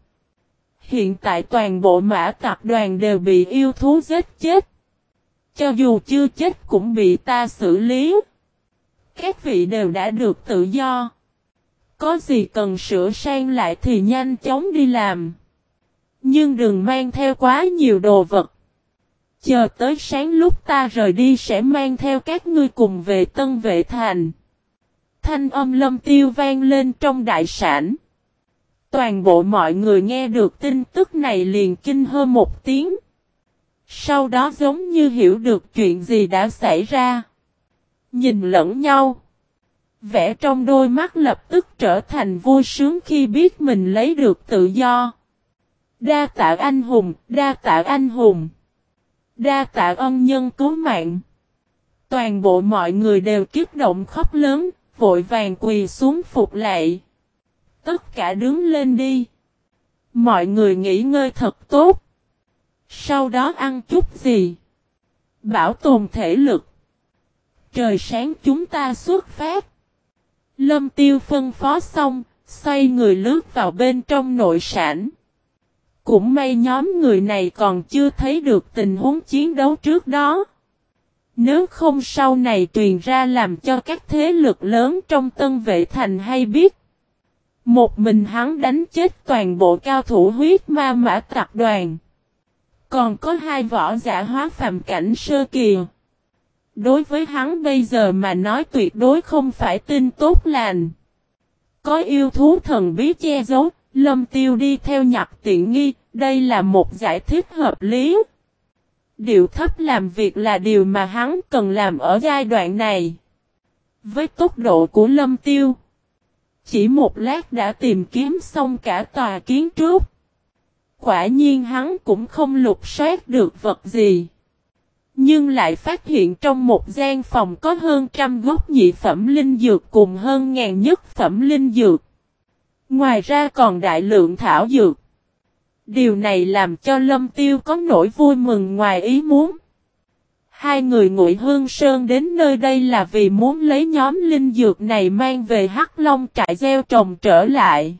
Speaker 1: Hiện tại toàn bộ mã tập đoàn đều bị yêu thú giết chết. Cho dù chưa chết cũng bị ta xử lý. Các vị đều đã được tự do. Có gì cần sửa sang lại thì nhanh chóng đi làm. Nhưng đừng mang theo quá nhiều đồ vật. Chờ tới sáng lúc ta rời đi sẽ mang theo các ngươi cùng về Tân Vệ Thành. Thanh âm lâm tiêu vang lên trong đại sản. Toàn bộ mọi người nghe được tin tức này liền kinh hơn một tiếng. Sau đó giống như hiểu được chuyện gì đã xảy ra. Nhìn lẫn nhau. Vẽ trong đôi mắt lập tức trở thành vui sướng khi biết mình lấy được tự do. Đa tạ anh hùng, đa tạ anh hùng. Đa tạ ân nhân cứu mạng. Toàn bộ mọi người đều kiếp động khóc lớn, vội vàng quỳ xuống phục lại. Tất cả đứng lên đi. Mọi người nghỉ ngơi thật tốt. Sau đó ăn chút gì? Bảo tồn thể lực. Trời sáng chúng ta xuất phát. Lâm tiêu phân phó xong, xoay người lướt vào bên trong nội sản. Cũng may nhóm người này còn chưa thấy được tình huống chiến đấu trước đó. Nếu không sau này truyền ra làm cho các thế lực lớn trong tân vệ thành hay biết. Một mình hắn đánh chết toàn bộ cao thủ huyết ma mã tạc đoàn. Còn có hai võ giả hóa phàm cảnh sơ kỳ. Đối với hắn bây giờ mà nói tuyệt đối không phải tin tốt lành. Có yêu thú thần bí che giấu, lâm tiêu đi theo nhặt tiện nghi, đây là một giải thích hợp lý. Điều thấp làm việc là điều mà hắn cần làm ở giai đoạn này. Với tốc độ của lâm tiêu, chỉ một lát đã tìm kiếm xong cả tòa kiến trúc. Quả nhiên hắn cũng không lục soát được vật gì. Nhưng lại phát hiện trong một gian phòng có hơn trăm gốc nhị phẩm linh dược cùng hơn ngàn nhất phẩm linh dược. Ngoài ra còn đại lượng thảo dược. Điều này làm cho Lâm Tiêu có nỗi vui mừng ngoài ý muốn. Hai người ngụy Hương Sơn đến nơi đây là vì muốn lấy nhóm linh dược này mang về Hắc Long trại gieo trồng trở lại.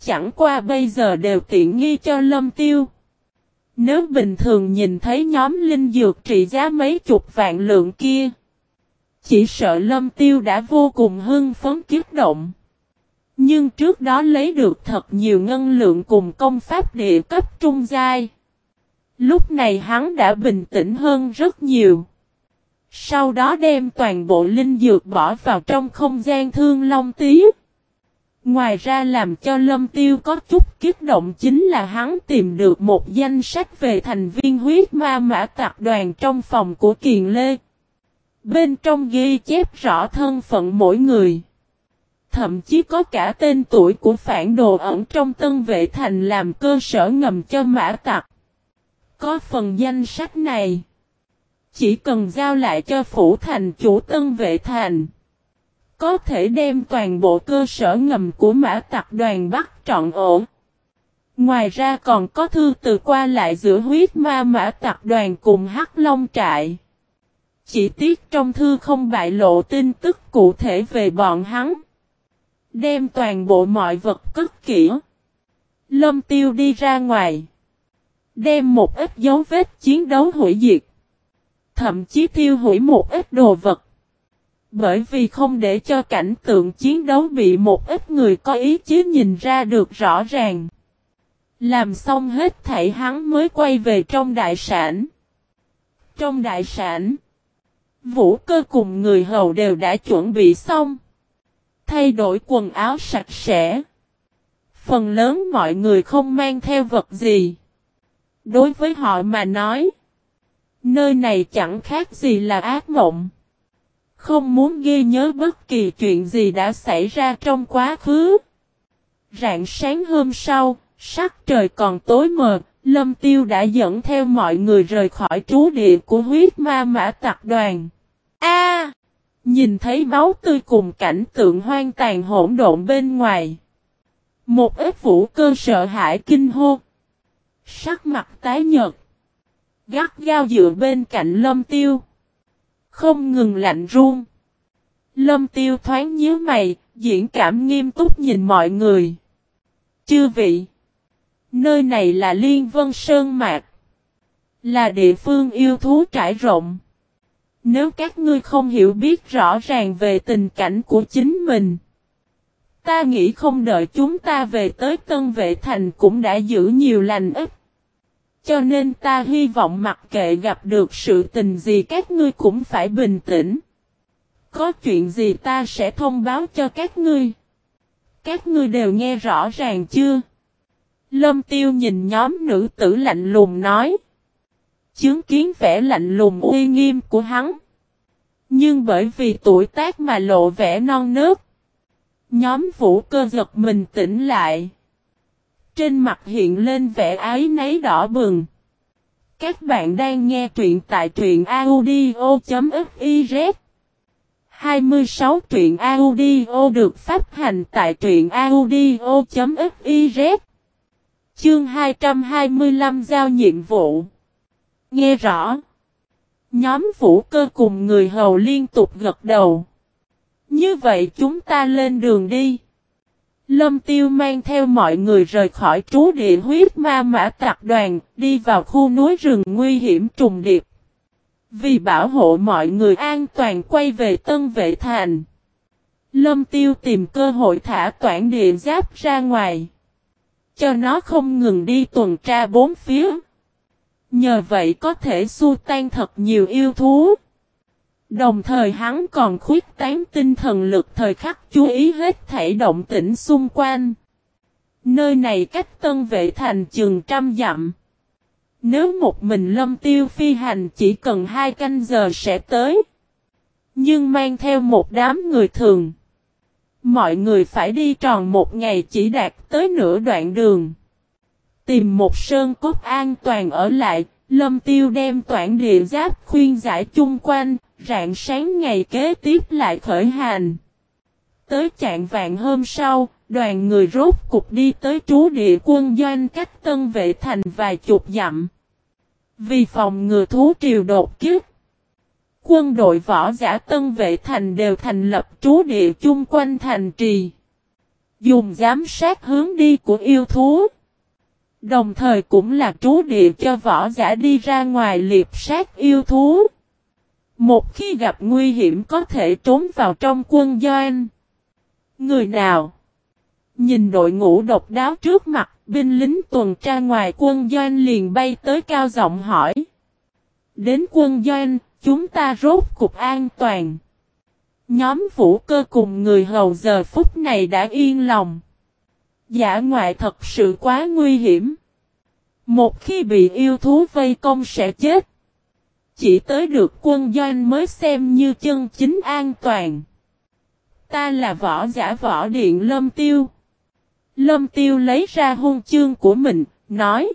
Speaker 1: Chẳng qua bây giờ đều tiện nghi cho Lâm Tiêu. Nếu bình thường nhìn thấy nhóm linh dược trị giá mấy chục vạn lượng kia. Chỉ sợ Lâm Tiêu đã vô cùng hưng phấn kiếp động. Nhưng trước đó lấy được thật nhiều ngân lượng cùng công pháp địa cấp trung giai. Lúc này hắn đã bình tĩnh hơn rất nhiều. Sau đó đem toàn bộ linh dược bỏ vào trong không gian thương long tí. Ngoài ra làm cho lâm tiêu có chút kích động chính là hắn tìm được một danh sách về thành viên huyết ma mã tạc đoàn trong phòng của Kiền Lê. Bên trong ghi chép rõ thân phận mỗi người. Thậm chí có cả tên tuổi của phản đồ ẩn trong tân vệ thành làm cơ sở ngầm cho mã tặc. Có phần danh sách này. Chỉ cần giao lại cho phủ thành chủ tân vệ thành. Có thể đem toàn bộ cơ sở ngầm của mã tặc đoàn bắt trọn ổn. Ngoài ra còn có thư từ qua lại giữa huyết ma mã tặc đoàn cùng hắc long trại. Chỉ tiếc trong thư không bại lộ tin tức cụ thể về bọn hắn. Đem toàn bộ mọi vật cất kỹ. Lâm tiêu đi ra ngoài. Đem một ít dấu vết chiến đấu hủy diệt. Thậm chí tiêu hủy một ít đồ vật. Bởi vì không để cho cảnh tượng chiến đấu bị một ít người có ý chí nhìn ra được rõ ràng. Làm xong hết thảy hắn mới quay về trong đại sản. Trong đại sản, vũ cơ cùng người hầu đều đã chuẩn bị xong. Thay đổi quần áo sạch sẽ. Phần lớn mọi người không mang theo vật gì. Đối với họ mà nói, nơi này chẳng khác gì là ác mộng. Không muốn ghi nhớ bất kỳ chuyện gì đã xảy ra trong quá khứ. Rạng sáng hôm sau, sắc trời còn tối mờ, Lâm Tiêu đã dẫn theo mọi người rời khỏi trú địa của huyết ma mã tặc đoàn. A! nhìn thấy máu tươi cùng cảnh tượng hoang tàn hỗn độn bên ngoài. Một ít vũ cơ sợ hãi kinh hô. Sắc mặt tái nhợt. Gắt gao dựa bên cạnh lâm tiêu. Không ngừng lạnh run. Lâm tiêu thoáng nhíu mày, diễn cảm nghiêm túc nhìn mọi người. Chư vị. Nơi này là Liên Vân Sơn Mạc. Là địa phương yêu thú trải rộng. Nếu các ngươi không hiểu biết rõ ràng về tình cảnh của chính mình. Ta nghĩ không đợi chúng ta về tới Tân Vệ Thành cũng đã giữ nhiều lành ít. Cho nên ta hy vọng mặc kệ gặp được sự tình gì các ngươi cũng phải bình tĩnh. Có chuyện gì ta sẽ thông báo cho các ngươi. Các ngươi đều nghe rõ ràng chưa? Lâm tiêu nhìn nhóm nữ tử lạnh lùng nói. Chứng kiến vẻ lạnh lùng uy nghiêm của hắn. Nhưng bởi vì tuổi tác mà lộ vẻ non nớt. Nhóm vũ cơ giật mình tỉnh lại. Trên mặt hiện lên vẻ ái nấy đỏ bừng. Các bạn đang nghe truyện tại truyện audio.fiz 26 truyện audio được phát hành tại truyện audio.fiz Chương 225 giao nhiệm vụ Nghe rõ Nhóm vũ cơ cùng người hầu liên tục gật đầu Như vậy chúng ta lên đường đi Lâm Tiêu mang theo mọi người rời khỏi trú địa huyết ma mã tạc đoàn, đi vào khu núi rừng nguy hiểm trùng điệp. Vì bảo hộ mọi người an toàn quay về Tân Vệ Thành. Lâm Tiêu tìm cơ hội thả toản địa giáp ra ngoài. Cho nó không ngừng đi tuần tra bốn phía. Nhờ vậy có thể xua tan thật nhiều yêu thú. Đồng thời hắn còn khuyết tán tinh thần lực thời khắc chú ý hết thảy động tĩnh xung quanh. Nơi này cách tân vệ thành chừng trăm dặm. Nếu một mình lâm tiêu phi hành chỉ cần hai canh giờ sẽ tới. Nhưng mang theo một đám người thường. Mọi người phải đi tròn một ngày chỉ đạt tới nửa đoạn đường. Tìm một sơn cốt an toàn ở lại, lâm tiêu đem toản địa giáp khuyên giải chung quanh, rạng sáng ngày kế tiếp lại khởi hành. Tới trạng vạn hôm sau, đoàn người rốt cục đi tới trú địa quân doanh cách tân vệ thành vài chục dặm. Vì phòng ngừa thú triều đột kiếp, quân đội võ giả tân vệ thành đều thành lập trú địa chung quanh thành trì. Dùng giám sát hướng đi của yêu thú. Đồng thời cũng là trú địa cho võ giả đi ra ngoài liệp sát yêu thú. Một khi gặp nguy hiểm có thể trốn vào trong quân doanh. Người nào? Nhìn đội ngũ độc đáo trước mặt, binh lính tuần tra ngoài quân doanh liền bay tới cao giọng hỏi. Đến quân doanh, chúng ta rốt cục an toàn. Nhóm vũ cơ cùng người hầu giờ phút này đã yên lòng. Giả ngoại thật sự quá nguy hiểm. Một khi bị yêu thú vây công sẽ chết. Chỉ tới được quân doanh mới xem như chân chính an toàn. Ta là võ giả võ điện lâm tiêu. Lâm tiêu lấy ra hôn chương của mình, nói.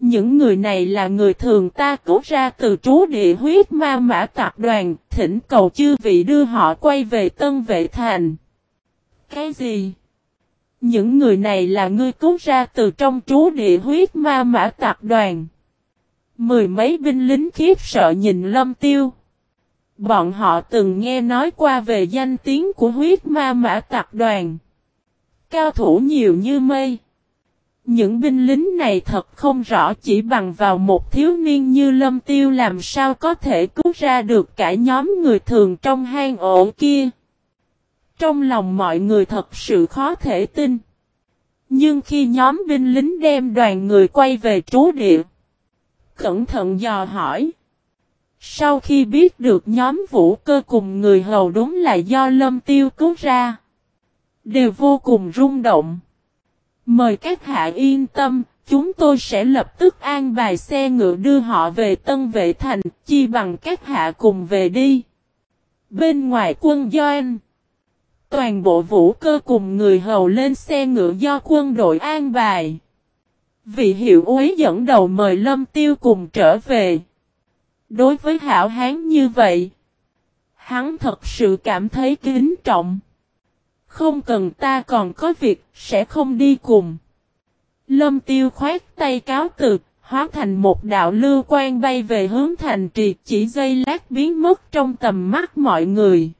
Speaker 1: Những người này là người thường ta cứu ra từ trú địa huyết ma mã tạp đoàn, thỉnh cầu chư vị đưa họ quay về tân vệ thành. Cái gì? Những người này là ngươi cứu ra từ trong trú địa huyết ma mã tạp đoàn. Mười mấy binh lính khiếp sợ nhìn lâm tiêu. Bọn họ từng nghe nói qua về danh tiếng của huyết ma mã tạp đoàn. Cao thủ nhiều như mây. Những binh lính này thật không rõ chỉ bằng vào một thiếu niên như lâm tiêu làm sao có thể cứu ra được cả nhóm người thường trong hang ổ kia. Trong lòng mọi người thật sự khó thể tin. Nhưng khi nhóm binh lính đem đoàn người quay về trú địa, cẩn thận dò hỏi. Sau khi biết được nhóm vũ cơ cùng người hầu đúng là do lâm tiêu cứu ra, đều vô cùng rung động. Mời các hạ yên tâm, chúng tôi sẽ lập tức an bài xe ngựa đưa họ về Tân Vệ Thành, chi bằng các hạ cùng về đi. Bên ngoài quân doanh, toàn bộ vũ cơ cùng người hầu lên xe ngựa do quân đội an bài. Vị hiệu úy dẫn đầu mời Lâm Tiêu cùng trở về. Đối với hảo hán như vậy, hắn thật sự cảm thấy kính trọng. Không cần ta còn có việc, sẽ không đi cùng. Lâm tiêu khoát tay cáo từ, hóa thành một đạo lưu quan bay về hướng thành trì chỉ giây lát biến mất trong tầm mắt mọi người.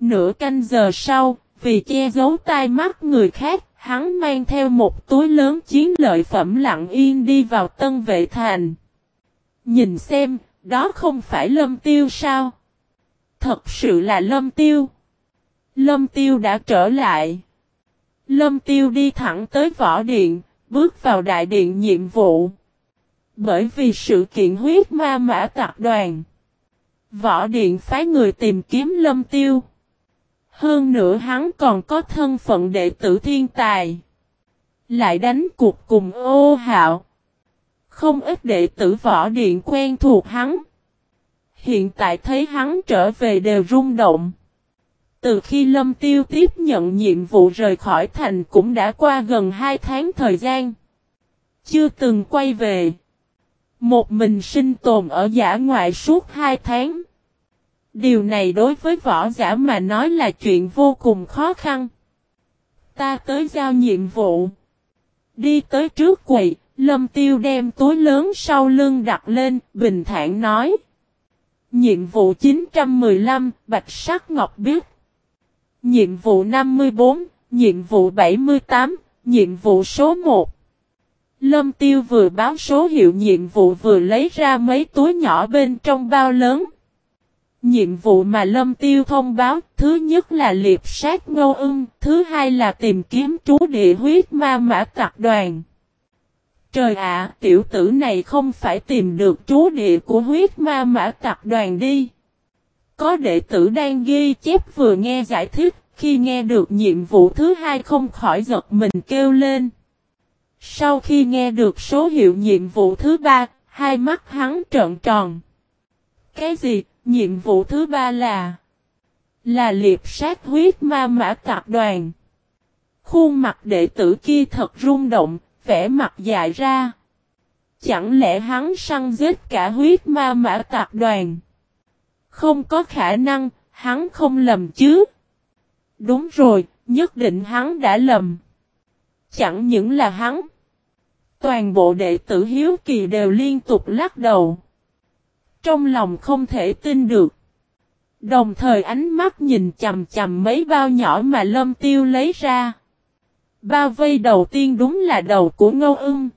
Speaker 1: Nửa canh giờ sau, vì che giấu tai mắt người khác, hắn mang theo một túi lớn chiến lợi phẩm lặng yên đi vào tân vệ thành. Nhìn xem, đó không phải lâm tiêu sao? Thật sự là lâm tiêu. Lâm Tiêu đã trở lại. Lâm Tiêu đi thẳng tới võ điện, bước vào đại điện nhiệm vụ. Bởi vì sự kiện huyết ma mã tạc đoàn. Võ điện phái người tìm kiếm Lâm Tiêu. Hơn nữa hắn còn có thân phận đệ tử thiên tài. Lại đánh cuộc cùng ô hạo. Không ít đệ tử võ điện quen thuộc hắn. Hiện tại thấy hắn trở về đều rung động. Từ khi Lâm Tiêu tiếp nhận nhiệm vụ rời khỏi thành cũng đã qua gần 2 tháng thời gian. Chưa từng quay về. Một mình sinh tồn ở giả ngoại suốt 2 tháng. Điều này đối với võ giả mà nói là chuyện vô cùng khó khăn. Ta tới giao nhiệm vụ. Đi tới trước quầy, Lâm Tiêu đem túi lớn sau lưng đặt lên, bình thản nói. Nhiệm vụ 915, Bạch Sắc Ngọc biết. Nhiệm vụ 54, nhiệm vụ 78, nhiệm vụ số 1. Lâm Tiêu vừa báo số hiệu nhiệm vụ vừa lấy ra mấy túi nhỏ bên trong bao lớn. Nhiệm vụ mà Lâm Tiêu thông báo, thứ nhất là liệp sát Ngô ưng, thứ hai là tìm kiếm trú địa huyết ma mã tạc đoàn. Trời ạ, tiểu tử này không phải tìm được trú địa của huyết ma mã tạc đoàn đi. Có đệ tử đang ghi chép vừa nghe giải thích, khi nghe được nhiệm vụ thứ hai không khỏi giật mình kêu lên. Sau khi nghe được số hiệu nhiệm vụ thứ ba, hai mắt hắn trợn tròn. Cái gì, nhiệm vụ thứ ba là... Là liệp sát huyết ma mã tạc đoàn. Khuôn mặt đệ tử kia thật rung động, vẻ mặt dại ra. Chẳng lẽ hắn săn giết cả huyết ma mã tạc đoàn? Không có khả năng, hắn không lầm chứ. Đúng rồi, nhất định hắn đã lầm. Chẳng những là hắn. Toàn bộ đệ tử Hiếu Kỳ đều liên tục lắc đầu. Trong lòng không thể tin được. Đồng thời ánh mắt nhìn chầm chầm mấy bao nhỏ mà lâm tiêu lấy ra. Bao vây đầu tiên đúng là đầu của ngâu ưng.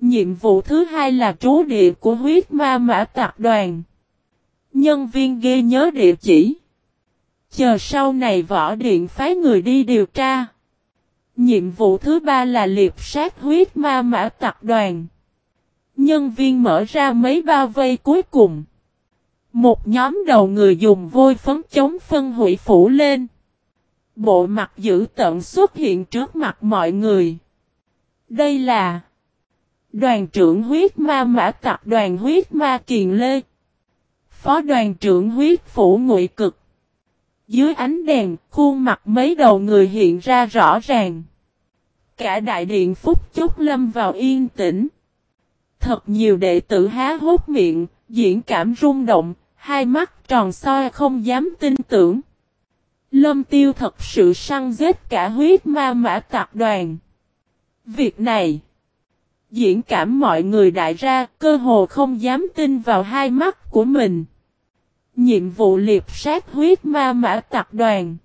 Speaker 1: Nhiệm vụ thứ hai là trú địa của huyết ma mã tạc đoàn. Nhân viên ghi nhớ địa chỉ. Chờ sau này võ điện phái người đi điều tra. Nhiệm vụ thứ ba là liệp sát huyết ma mã tặc đoàn. Nhân viên mở ra mấy bao vây cuối cùng. Một nhóm đầu người dùng vôi phấn chống phân hủy phủ lên. Bộ mặt dữ tận xuất hiện trước mặt mọi người. Đây là... Đoàn trưởng huyết ma mã tặc đoàn huyết ma kiền lê. Phó đoàn trưởng huyết phủ ngụy cực. Dưới ánh đèn, khuôn mặt mấy đầu người hiện ra rõ ràng. Cả đại điện phúc chốc lâm vào yên tĩnh. Thật nhiều đệ tử há hốt miệng, diễn cảm rung động, hai mắt tròn soi không dám tin tưởng. Lâm tiêu thật sự săn giết cả huyết ma mã tạc đoàn. Việc này, diễn cảm mọi người đại ra, cơ hồ không dám tin vào hai mắt của mình. Nhiệm vụ liệp sát huyết ma mã tập đoàn.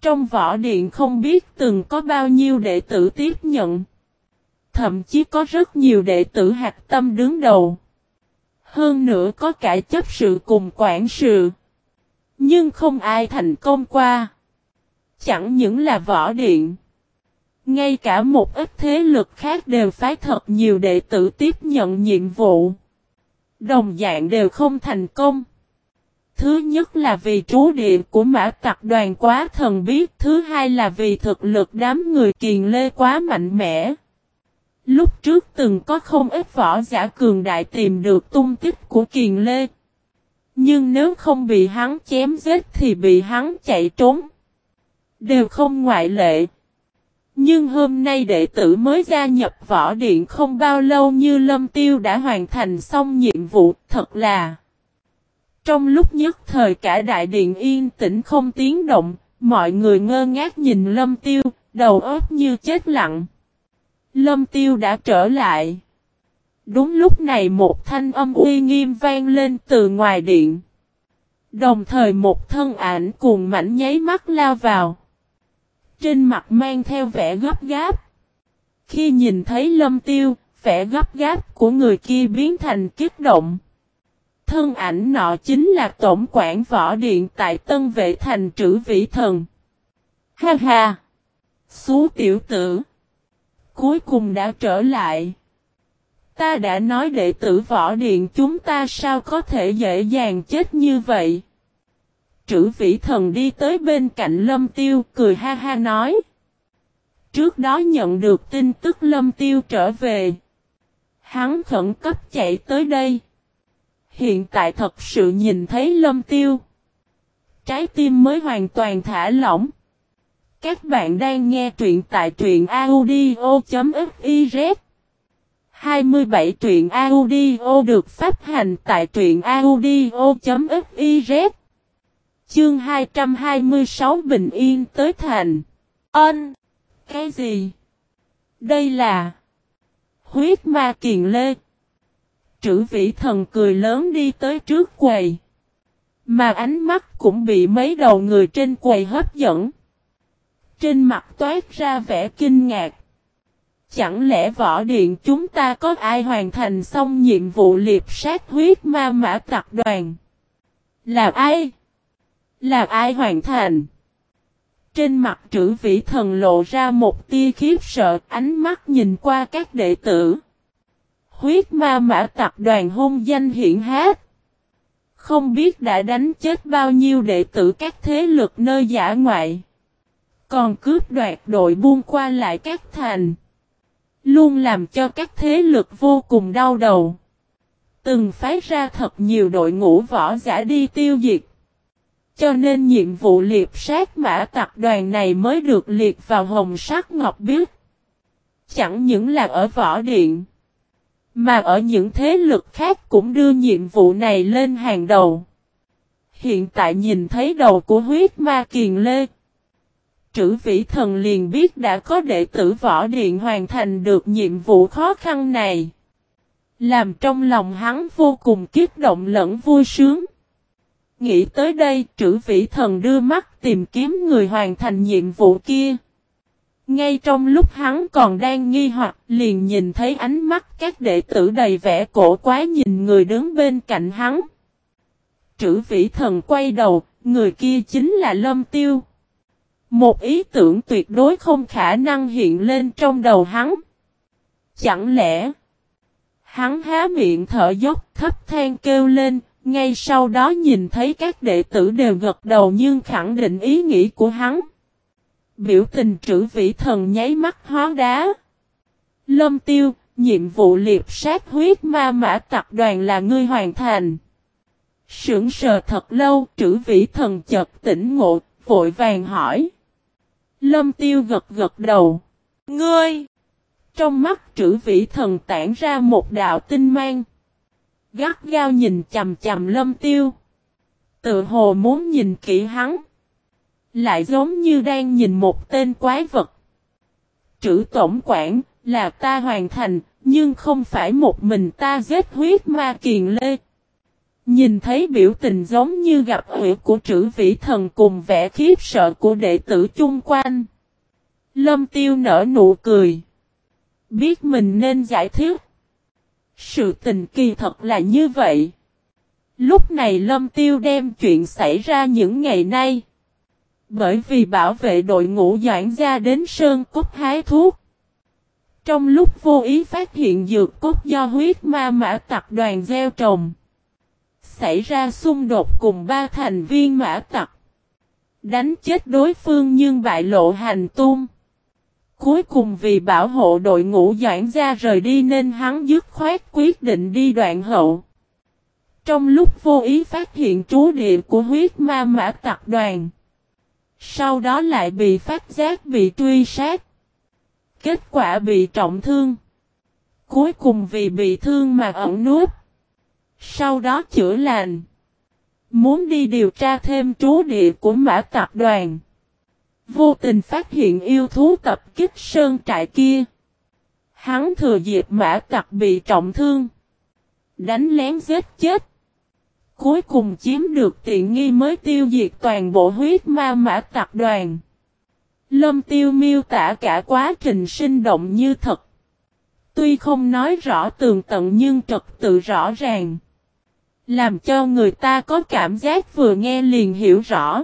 Speaker 1: Trong võ điện không biết từng có bao nhiêu đệ tử tiếp nhận. Thậm chí có rất nhiều đệ tử hạt tâm đứng đầu. Hơn nữa có cả chấp sự cùng quản sự. Nhưng không ai thành công qua. Chẳng những là võ điện. Ngay cả một ít thế lực khác đều phái thật nhiều đệ tử tiếp nhận nhiệm vụ. Đồng dạng đều không thành công. Thứ nhất là vì trú địa của mã tặc đoàn quá thần biết. Thứ hai là vì thực lực đám người kiền lê quá mạnh mẽ. Lúc trước từng có không ít võ giả cường đại tìm được tung tích của kiền lê. Nhưng nếu không bị hắn chém giết thì bị hắn chạy trốn. Đều không ngoại lệ. Nhưng hôm nay đệ tử mới gia nhập võ điện không bao lâu như Lâm Tiêu đã hoàn thành xong nhiệm vụ, thật là. Trong lúc nhất thời cả đại điện yên tĩnh không tiếng động, mọi người ngơ ngác nhìn Lâm Tiêu, đầu óc như chết lặng. Lâm Tiêu đã trở lại. Đúng lúc này một thanh âm uy nghiêm vang lên từ ngoài điện. Đồng thời một thân ảnh cùng mảnh nháy mắt lao vào. Trên mặt mang theo vẻ gấp gáp. Khi nhìn thấy lâm tiêu, vẻ gấp gáp của người kia biến thành kích động. Thân ảnh nọ chính là tổng quản võ điện tại Tân Vệ Thành Trữ Vĩ Thần. Ha ha! Xú tiểu tử! Cuối cùng đã trở lại. Ta đã nói đệ tử võ điện chúng ta sao có thể dễ dàng chết như vậy. Trữ vĩ thần đi tới bên cạnh lâm tiêu, cười ha ha nói. Trước đó nhận được tin tức lâm tiêu trở về. Hắn khẩn cấp chạy tới đây. Hiện tại thật sự nhìn thấy lâm tiêu. Trái tim mới hoàn toàn thả lỏng. Các bạn đang nghe truyện tại truyện audio.fiz 27 truyện audio được phát hành tại truyện audio.fiz Chương 226 Bình Yên tới thành. Ân. Cái gì? Đây là huyết ma kiền lê. Trữ vĩ thần cười lớn đi tới trước quầy. Mà ánh mắt cũng bị mấy đầu người trên quầy hấp dẫn. Trên mặt toát ra vẻ kinh ngạc. Chẳng lẽ võ điện chúng ta có ai hoàn thành xong nhiệm vụ liệp sát huyết ma mã tập đoàn? Là ai? Là ai hoàn thành? Trên mặt trữ vĩ thần lộ ra một tia khiếp sợ, ánh mắt nhìn qua các đệ tử. Huyết ma mã tặc đoàn hôn danh hiện hát. Không biết đã đánh chết bao nhiêu đệ tử các thế lực nơi giả ngoại. Còn cướp đoạt đội buôn qua lại các thành. Luôn làm cho các thế lực vô cùng đau đầu. Từng phái ra thật nhiều đội ngũ võ giả đi tiêu diệt. Cho nên nhiệm vụ liệp sát mã tặc đoàn này mới được liệt vào hồng sắc ngọc biết. Chẳng những là ở võ điện. Mà ở những thế lực khác cũng đưa nhiệm vụ này lên hàng đầu. Hiện tại nhìn thấy đầu của huyết ma kiền lê. Trữ vĩ thần liền biết đã có đệ tử võ điện hoàn thành được nhiệm vụ khó khăn này. Làm trong lòng hắn vô cùng kiếp động lẫn vui sướng. Nghĩ tới đây, trữ vĩ thần đưa mắt tìm kiếm người hoàn thành nhiệm vụ kia. Ngay trong lúc hắn còn đang nghi hoặc, liền nhìn thấy ánh mắt các đệ tử đầy vẻ cổ quá nhìn người đứng bên cạnh hắn. Trữ vĩ thần quay đầu, người kia chính là Lâm Tiêu. Một ý tưởng tuyệt đối không khả năng hiện lên trong đầu hắn. Chẳng lẽ, hắn há miệng thở dốc thấp than kêu lên, ngay sau đó nhìn thấy các đệ tử đều gật đầu nhưng khẳng định ý nghĩ của hắn. Biểu tình trữ vĩ thần nháy mắt hóa đá. Lâm tiêu, nhiệm vụ liệp sát huyết ma mã tập đoàn là ngươi hoàn thành. Sưởng sờ thật lâu, trữ vĩ thần chợt tỉnh ngộ, vội vàng hỏi. Lâm tiêu gật gật đầu. Ngươi! Trong mắt trữ vĩ thần tản ra một đạo tinh mang. Gắt gao nhìn chầm chầm lâm tiêu. Tự hồ muốn nhìn kỹ hắn. Lại giống như đang nhìn một tên quái vật. Trữ tổng quản, là ta hoàn thành, nhưng không phải một mình ta giết huyết ma kiền lê. Nhìn thấy biểu tình giống như gặp hủy của trữ vĩ thần cùng vẻ khiếp sợ của đệ tử chung quanh. Lâm tiêu nở nụ cười. Biết mình nên giải thích. Sự tình kỳ thật là như vậy. Lúc này Lâm Tiêu đem chuyện xảy ra những ngày nay. Bởi vì bảo vệ đội ngũ doãn gia đến Sơn cốt hái thuốc. Trong lúc vô ý phát hiện dược cốt do huyết ma mã tặc đoàn gieo trồng. Xảy ra xung đột cùng ba thành viên mã tặc. Đánh chết đối phương nhưng bại lộ hành tung. Cuối cùng vì bảo hộ đội ngũ doãn gia rời đi nên hắn dứt khoát quyết định đi đoạn hậu. Trong lúc vô ý phát hiện trú địa của huyết ma mã tặc đoàn. Sau đó lại bị phát giác, bị truy sát. Kết quả bị trọng thương. Cuối cùng vì bị thương mà ẩn núp. Sau đó chữa lành. Muốn đi điều tra thêm trú địa của mã tập đoàn. Vô tình phát hiện yêu thú tập kích sơn trại kia. Hắn thừa dịp mã tặc bị trọng thương. Đánh lén giết chết. Cuối cùng chiếm được tiện nghi mới tiêu diệt toàn bộ huyết ma mã tặc đoàn. Lâm tiêu miêu tả cả quá trình sinh động như thật. Tuy không nói rõ tường tận nhưng trật tự rõ ràng. Làm cho người ta có cảm giác vừa nghe liền hiểu rõ.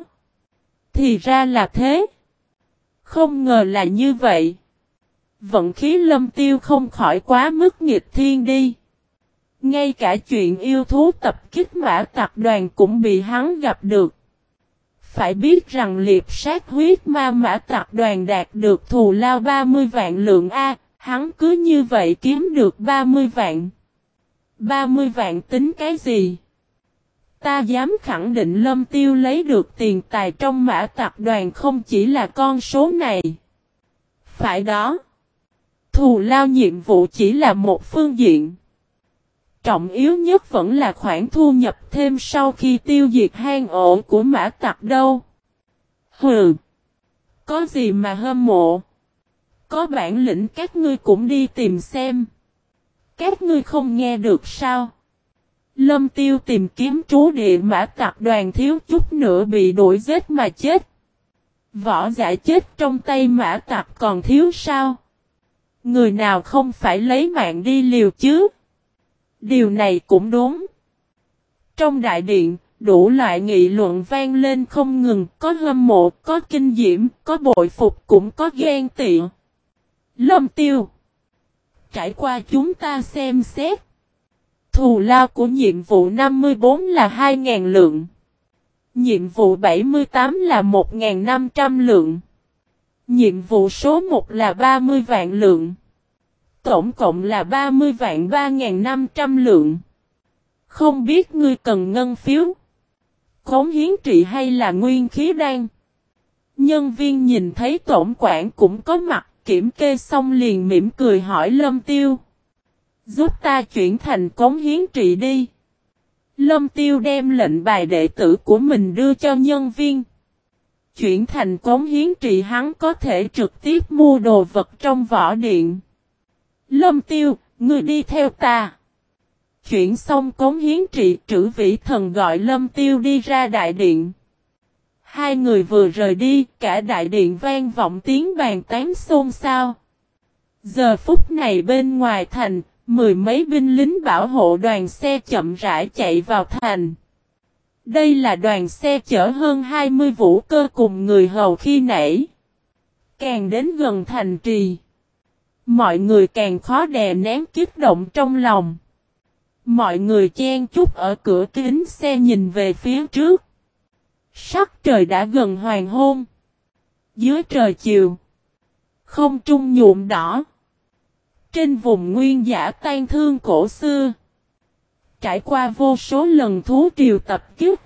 Speaker 1: Thì ra là thế. Không ngờ là như vậy. Vận khí lâm tiêu không khỏi quá mức nghịch thiên đi. Ngay cả chuyện yêu thú tập kích mã tặc đoàn cũng bị hắn gặp được. Phải biết rằng liệp sát huyết ma mã tặc đoàn đạt được thù lao 30 vạn lượng A, hắn cứ như vậy kiếm được 30 vạn. 30 vạn tính cái gì? Ta dám khẳng định lâm tiêu lấy được tiền tài trong mã tặc đoàn không chỉ là con số này. Phải đó. Thù lao nhiệm vụ chỉ là một phương diện. Trọng yếu nhất vẫn là khoản thu nhập thêm sau khi tiêu diệt hang ổ của mã tặc đâu. Hừ. Có gì mà hâm mộ. Có bản lĩnh các ngươi cũng đi tìm xem. Các ngươi không nghe được sao. Lâm tiêu tìm kiếm trú địa mã tặc đoàn thiếu chút nữa bị đuổi giết mà chết. Võ giả chết trong tay mã tặc còn thiếu sao? Người nào không phải lấy mạng đi liều chứ? Điều này cũng đúng. Trong đại điện, đủ loại nghị luận vang lên không ngừng, có hâm mộ, có kinh diễm, có bội phục cũng có ghen tị. Lâm tiêu. Trải qua chúng ta xem xét. Thù lao của nhiệm vụ 54 là 2.000 lượng. Nhiệm vụ 78 là 1.500 lượng. Nhiệm vụ số 1 là 30 vạn lượng. Tổng cộng là 30 vạn 3.500 lượng. Không biết ngươi cần ngân phiếu. Khống hiến trị hay là nguyên khí đan. Nhân viên nhìn thấy tổng quản cũng có mặt, kiểm kê xong liền mỉm cười hỏi Lâm Tiêu. Giúp ta chuyển thành cống hiến trị đi. Lâm Tiêu đem lệnh bài đệ tử của mình đưa cho nhân viên. Chuyển thành cống hiến trị hắn có thể trực tiếp mua đồ vật trong võ điện. Lâm Tiêu, người đi theo ta. Chuyển xong cống hiến trị trữ vĩ thần gọi Lâm Tiêu đi ra đại điện. Hai người vừa rời đi, cả đại điện vang vọng tiếng bàn tán xôn xao. Giờ phút này bên ngoài thành, Mười mấy binh lính bảo hộ đoàn xe chậm rãi chạy vào thành. Đây là đoàn xe chở hơn 20 vũ cơ cùng người hầu khi nãy. Càng đến gần thành trì. Mọi người càng khó đè nén kích động trong lòng. Mọi người chen chút ở cửa kính xe nhìn về phía trước. Sắc trời đã gần hoàng hôn. Dưới trời chiều. Không trung nhuộm đỏ. trên vùng nguyên giả tan thương cổ xưa. Trải qua vô số lần thú triều tập kích.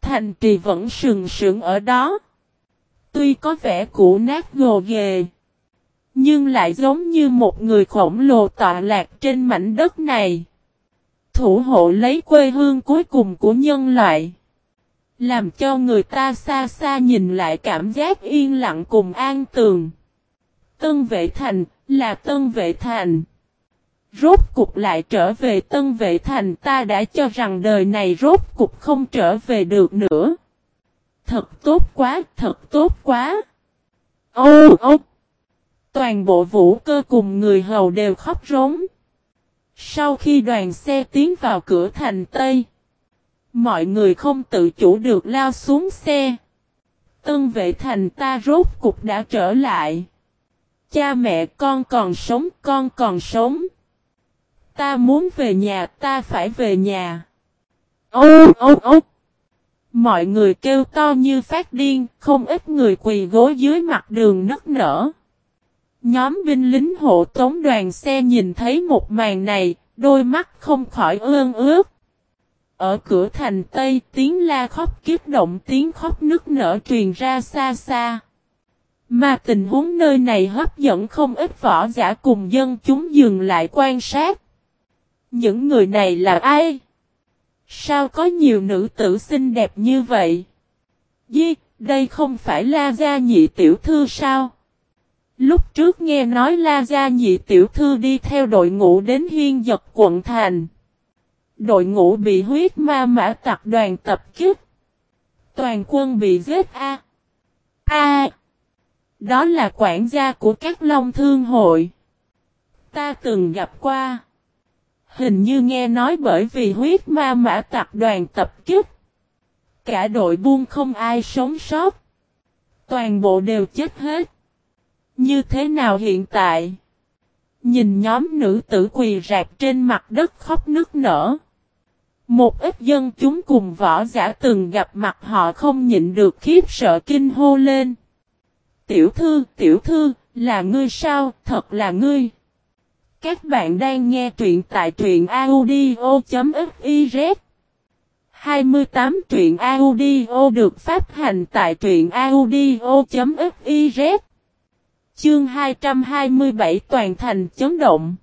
Speaker 1: Thành trì vẫn sừng sững ở đó. Tuy có vẻ cũ nát gồ ghề. Nhưng lại giống như một người khổng lồ tọa lạc trên mảnh đất này. Thủ hộ lấy quê hương cuối cùng của nhân loại. Làm cho người ta xa xa nhìn lại cảm giác yên lặng cùng an tường. Tân vệ thành, là tân vệ thành. Rốt cục lại trở về tân vệ thành ta đã cho rằng đời này rốt cục không trở về được nữa. Thật tốt quá, thật tốt quá. Ô ô! Toàn bộ vũ cơ cùng người hầu đều khóc rống. Sau khi đoàn xe tiến vào cửa thành Tây, mọi người không tự chủ được lao xuống xe. Tân vệ thành ta rốt cục đã trở lại. Cha mẹ con còn sống, con còn sống. Ta muốn về nhà, ta phải về nhà. Ô ô ô! Mọi người kêu to như phát điên, không ít người quỳ gối dưới mặt đường nức nở. Nhóm binh lính hộ tống đoàn xe nhìn thấy một màn này, đôi mắt không khỏi ương ướt. Ở cửa thành Tây tiếng la khóc kiếp động tiếng khóc nức nở truyền ra xa xa. Mà tình huống nơi này hấp dẫn không ít võ giả cùng dân chúng dừng lại quan sát. Những người này là ai? Sao có nhiều nữ tử xinh đẹp như vậy? Di, đây không phải La Gia nhị tiểu thư sao? Lúc trước nghe nói La Gia nhị tiểu thư đi theo đội ngũ đến hiên giật quận thành. Đội ngũ bị huyết ma mã tặc đoàn tập kích. Toàn quân bị giết a. A. Đó là quản gia của các long thương hội. Ta từng gặp qua. Hình như nghe nói bởi vì huyết ma mã tặc đoàn tập kích. Cả đội buôn không ai sống sót. Toàn bộ đều chết hết. Như thế nào hiện tại? Nhìn nhóm nữ tử quỳ rạp trên mặt đất khóc nức nở. Một ít dân chúng cùng võ giả từng gặp mặt họ không nhịn được khiếp sợ kinh hô lên. Tiểu thư, tiểu thư, là ngươi sao, thật là ngươi. Các bạn đang nghe truyện tại truyện audio.fiz 28 truyện audio được phát hành tại truyện audio.fiz Chương 227 toàn thành chấn động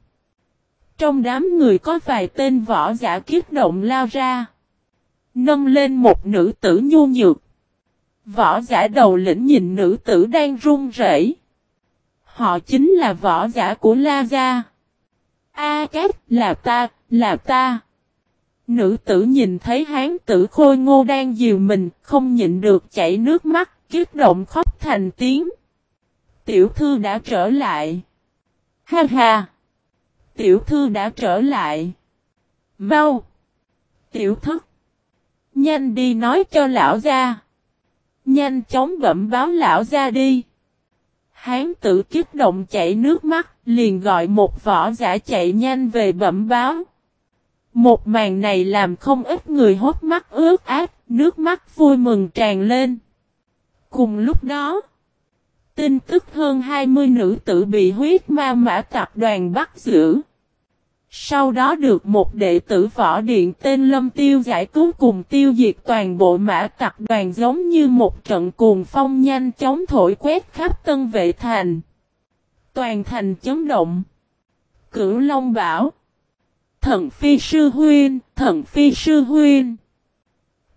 Speaker 1: Trong đám người có vài tên võ giả kiếp động lao ra Nâng lên một nữ tử nhu nhược Võ giả đầu lĩnh nhìn nữ tử đang run rẩy. Họ chính là võ giả của La Gia. A à, là ta, là ta. Nữ tử nhìn thấy hán tử khôi ngô đang dìu mình, không nhịn được chảy nước mắt, kiếp động khóc thành tiếng. Tiểu thư đã trở lại. Ha ha! Tiểu thư đã trở lại. Mau! Tiểu thức! Nhanh đi nói cho lão gia. Nhanh chóng bẩm báo lão ra đi. Hán tử kích động chảy nước mắt, liền gọi một võ giả chạy nhanh về bẩm báo. Một màn này làm không ít người hốt mắt ướt át, nước mắt vui mừng tràn lên. Cùng lúc đó, tin tức hơn 20 nữ tử bị huyết ma mã tập đoàn bắt giữ. Sau đó được một đệ tử võ điện tên Lâm Tiêu giải cứu cùng tiêu diệt toàn bộ mã tập đoàn giống như một trận cuồng phong nhanh chóng thổi quét khắp tân vệ thành. Toàn thành chấn động. Cửu Long bảo. Thần Phi Sư Huyên, Thần Phi Sư Huyên.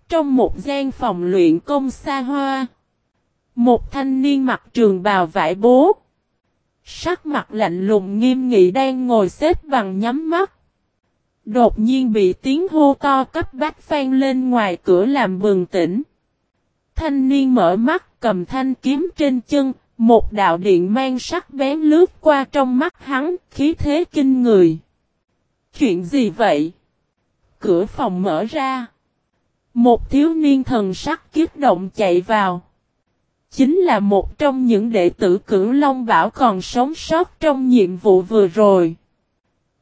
Speaker 1: Trong một gian phòng luyện công xa hoa. Một thanh niên mặc trường bào vải bố. Sắc mặt lạnh lùng nghiêm nghị đang ngồi xếp bằng nhắm mắt. Đột nhiên bị tiếng hô to cấp bách phan lên ngoài cửa làm bừng tỉnh. Thanh niên mở mắt cầm thanh kiếm trên chân, một đạo điện mang sắc bén lướt qua trong mắt hắn, khí thế kinh người. Chuyện gì vậy? Cửa phòng mở ra. Một thiếu niên thần sắc kiếp động chạy vào chính là một trong những đệ tử cửu Long Bảo còn sống sót trong nhiệm vụ vừa rồi.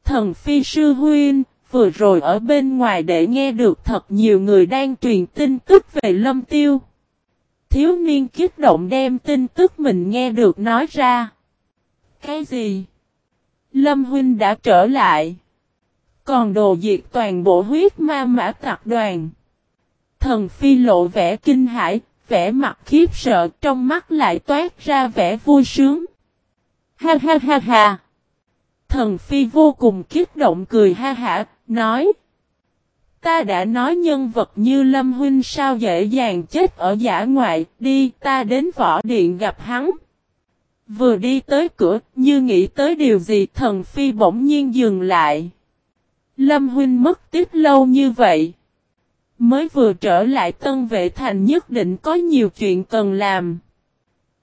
Speaker 1: Thần Phi Sư Huyên, vừa rồi ở bên ngoài để nghe được thật nhiều người đang truyền tin tức về Lâm Tiêu. Thiếu niên kích động đem tin tức mình nghe được nói ra. Cái gì? Lâm Huynh đã trở lại. Còn đồ diệt toàn bộ huyết ma mã tạc đoàn. Thần phi lộ vẻ kinh hãi, vẻ mặt khiếp sợ trong mắt lại toát ra vẻ vui sướng. Ha ha ha ha. Thần phi vô cùng kích động cười ha hả, nói. Ta đã nói nhân vật như Lâm Huynh sao dễ dàng chết ở giả ngoại, đi ta đến võ điện gặp hắn. Vừa đi tới cửa, như nghĩ tới điều gì thần phi bỗng nhiên dừng lại. Lâm Huynh mất tiếp lâu như vậy. Mới vừa trở lại tân vệ thành nhất định có nhiều chuyện cần làm.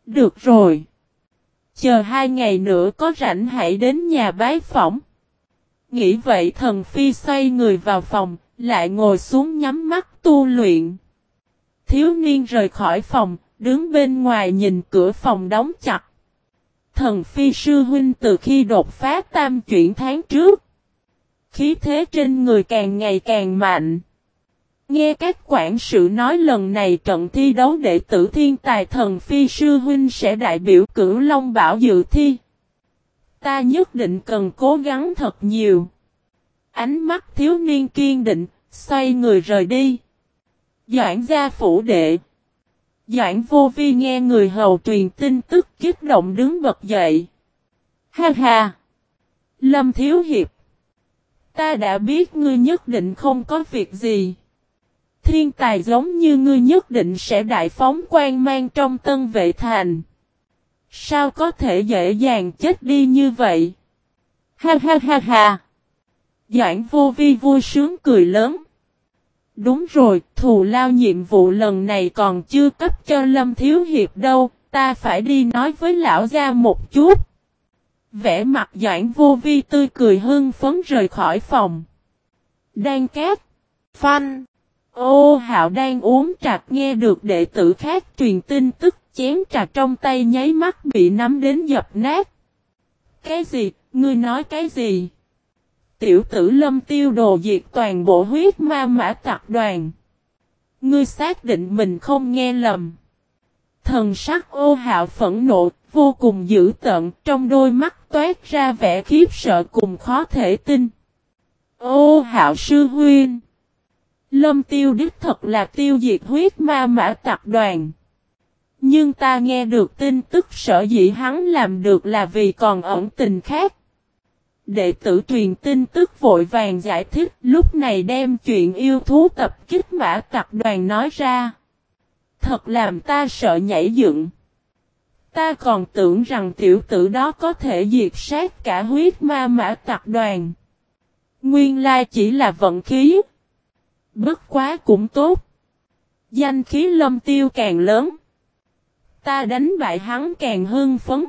Speaker 1: Được rồi. Chờ hai ngày nữa có rảnh hãy đến nhà bái phỏng. Nghĩ vậy thần phi xoay người vào phòng, lại ngồi xuống nhắm mắt tu luyện. Thiếu niên rời khỏi phòng, đứng bên ngoài nhìn cửa phòng đóng chặt. Thần phi sư huynh từ khi đột phá tam chuyển tháng trước. Khí thế trên người càng ngày càng mạnh. Nghe các quản sự nói lần này trận thi đấu đệ tử thiên tài thần phi sư huynh sẽ đại biểu cửu Long Bảo dự thi. Ta nhất định cần cố gắng thật nhiều. Ánh mắt thiếu niên kiên định, xoay người rời đi. Doãn gia phủ đệ. Doãn vô vi nghe người hầu truyền tin tức kích động đứng bật dậy. Ha ha! Lâm Thiếu Hiệp! Ta đã biết ngươi nhất định không có việc gì. Thiên tài giống như ngươi nhất định sẽ đại phóng quan mang trong tân vệ thành. Sao có thể dễ dàng chết đi như vậy? Ha ha ha ha! Doãn vô vi vui sướng cười lớn. Đúng rồi, thù lao nhiệm vụ lần này còn chưa cấp cho Lâm Thiếu Hiệp đâu, ta phải đi nói với lão gia một chút. Vẽ mặt Doãn vô vi tươi cười hưng phấn rời khỏi phòng. Đang cát. Phanh. Ô hạo đang uống trà nghe được đệ tử khác truyền tin tức chén trà trong tay nháy mắt bị nắm đến dập nát. Cái gì? Ngươi nói cái gì? Tiểu tử lâm tiêu đồ diệt toàn bộ huyết ma mã tạc đoàn. Ngươi xác định mình không nghe lầm. Thần sắc ô hạo phẫn nộ, vô cùng dữ tợn, trong đôi mắt toát ra vẻ khiếp sợ cùng khó thể tin. Ô hạo sư huyên. Lâm tiêu đích thật là tiêu diệt huyết ma mã tập đoàn. Nhưng ta nghe được tin tức sở dĩ hắn làm được là vì còn ẩn tình khác. Đệ tử truyền tin tức vội vàng giải thích, lúc này đem chuyện yêu thú tập kích mã tập đoàn nói ra. Thật làm ta sợ nhảy dựng. Ta còn tưởng rằng tiểu tử đó có thể diệt sát cả huyết ma mã tập đoàn. Nguyên lai chỉ là vận khí. Bất quá cũng tốt. Danh khí lâm tiêu càng lớn. Ta đánh bại hắn càng hưng phấn.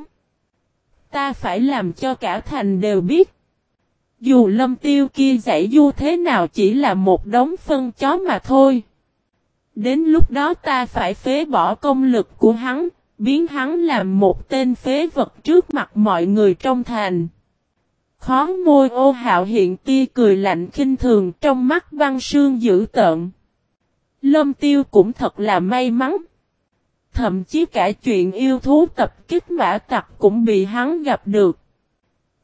Speaker 1: Ta phải làm cho cả thành đều biết. Dù lâm tiêu kia giải du thế nào chỉ là một đống phân chó mà thôi. Đến lúc đó ta phải phế bỏ công lực của hắn, biến hắn làm một tên phế vật trước mặt mọi người trong thành. Khó môi ô hạo hiện tia cười lạnh khinh thường trong mắt băng sương dữ tợn. Lâm tiêu cũng thật là may mắn. Thậm chí cả chuyện yêu thú tập kích mã tặc cũng bị hắn gặp được.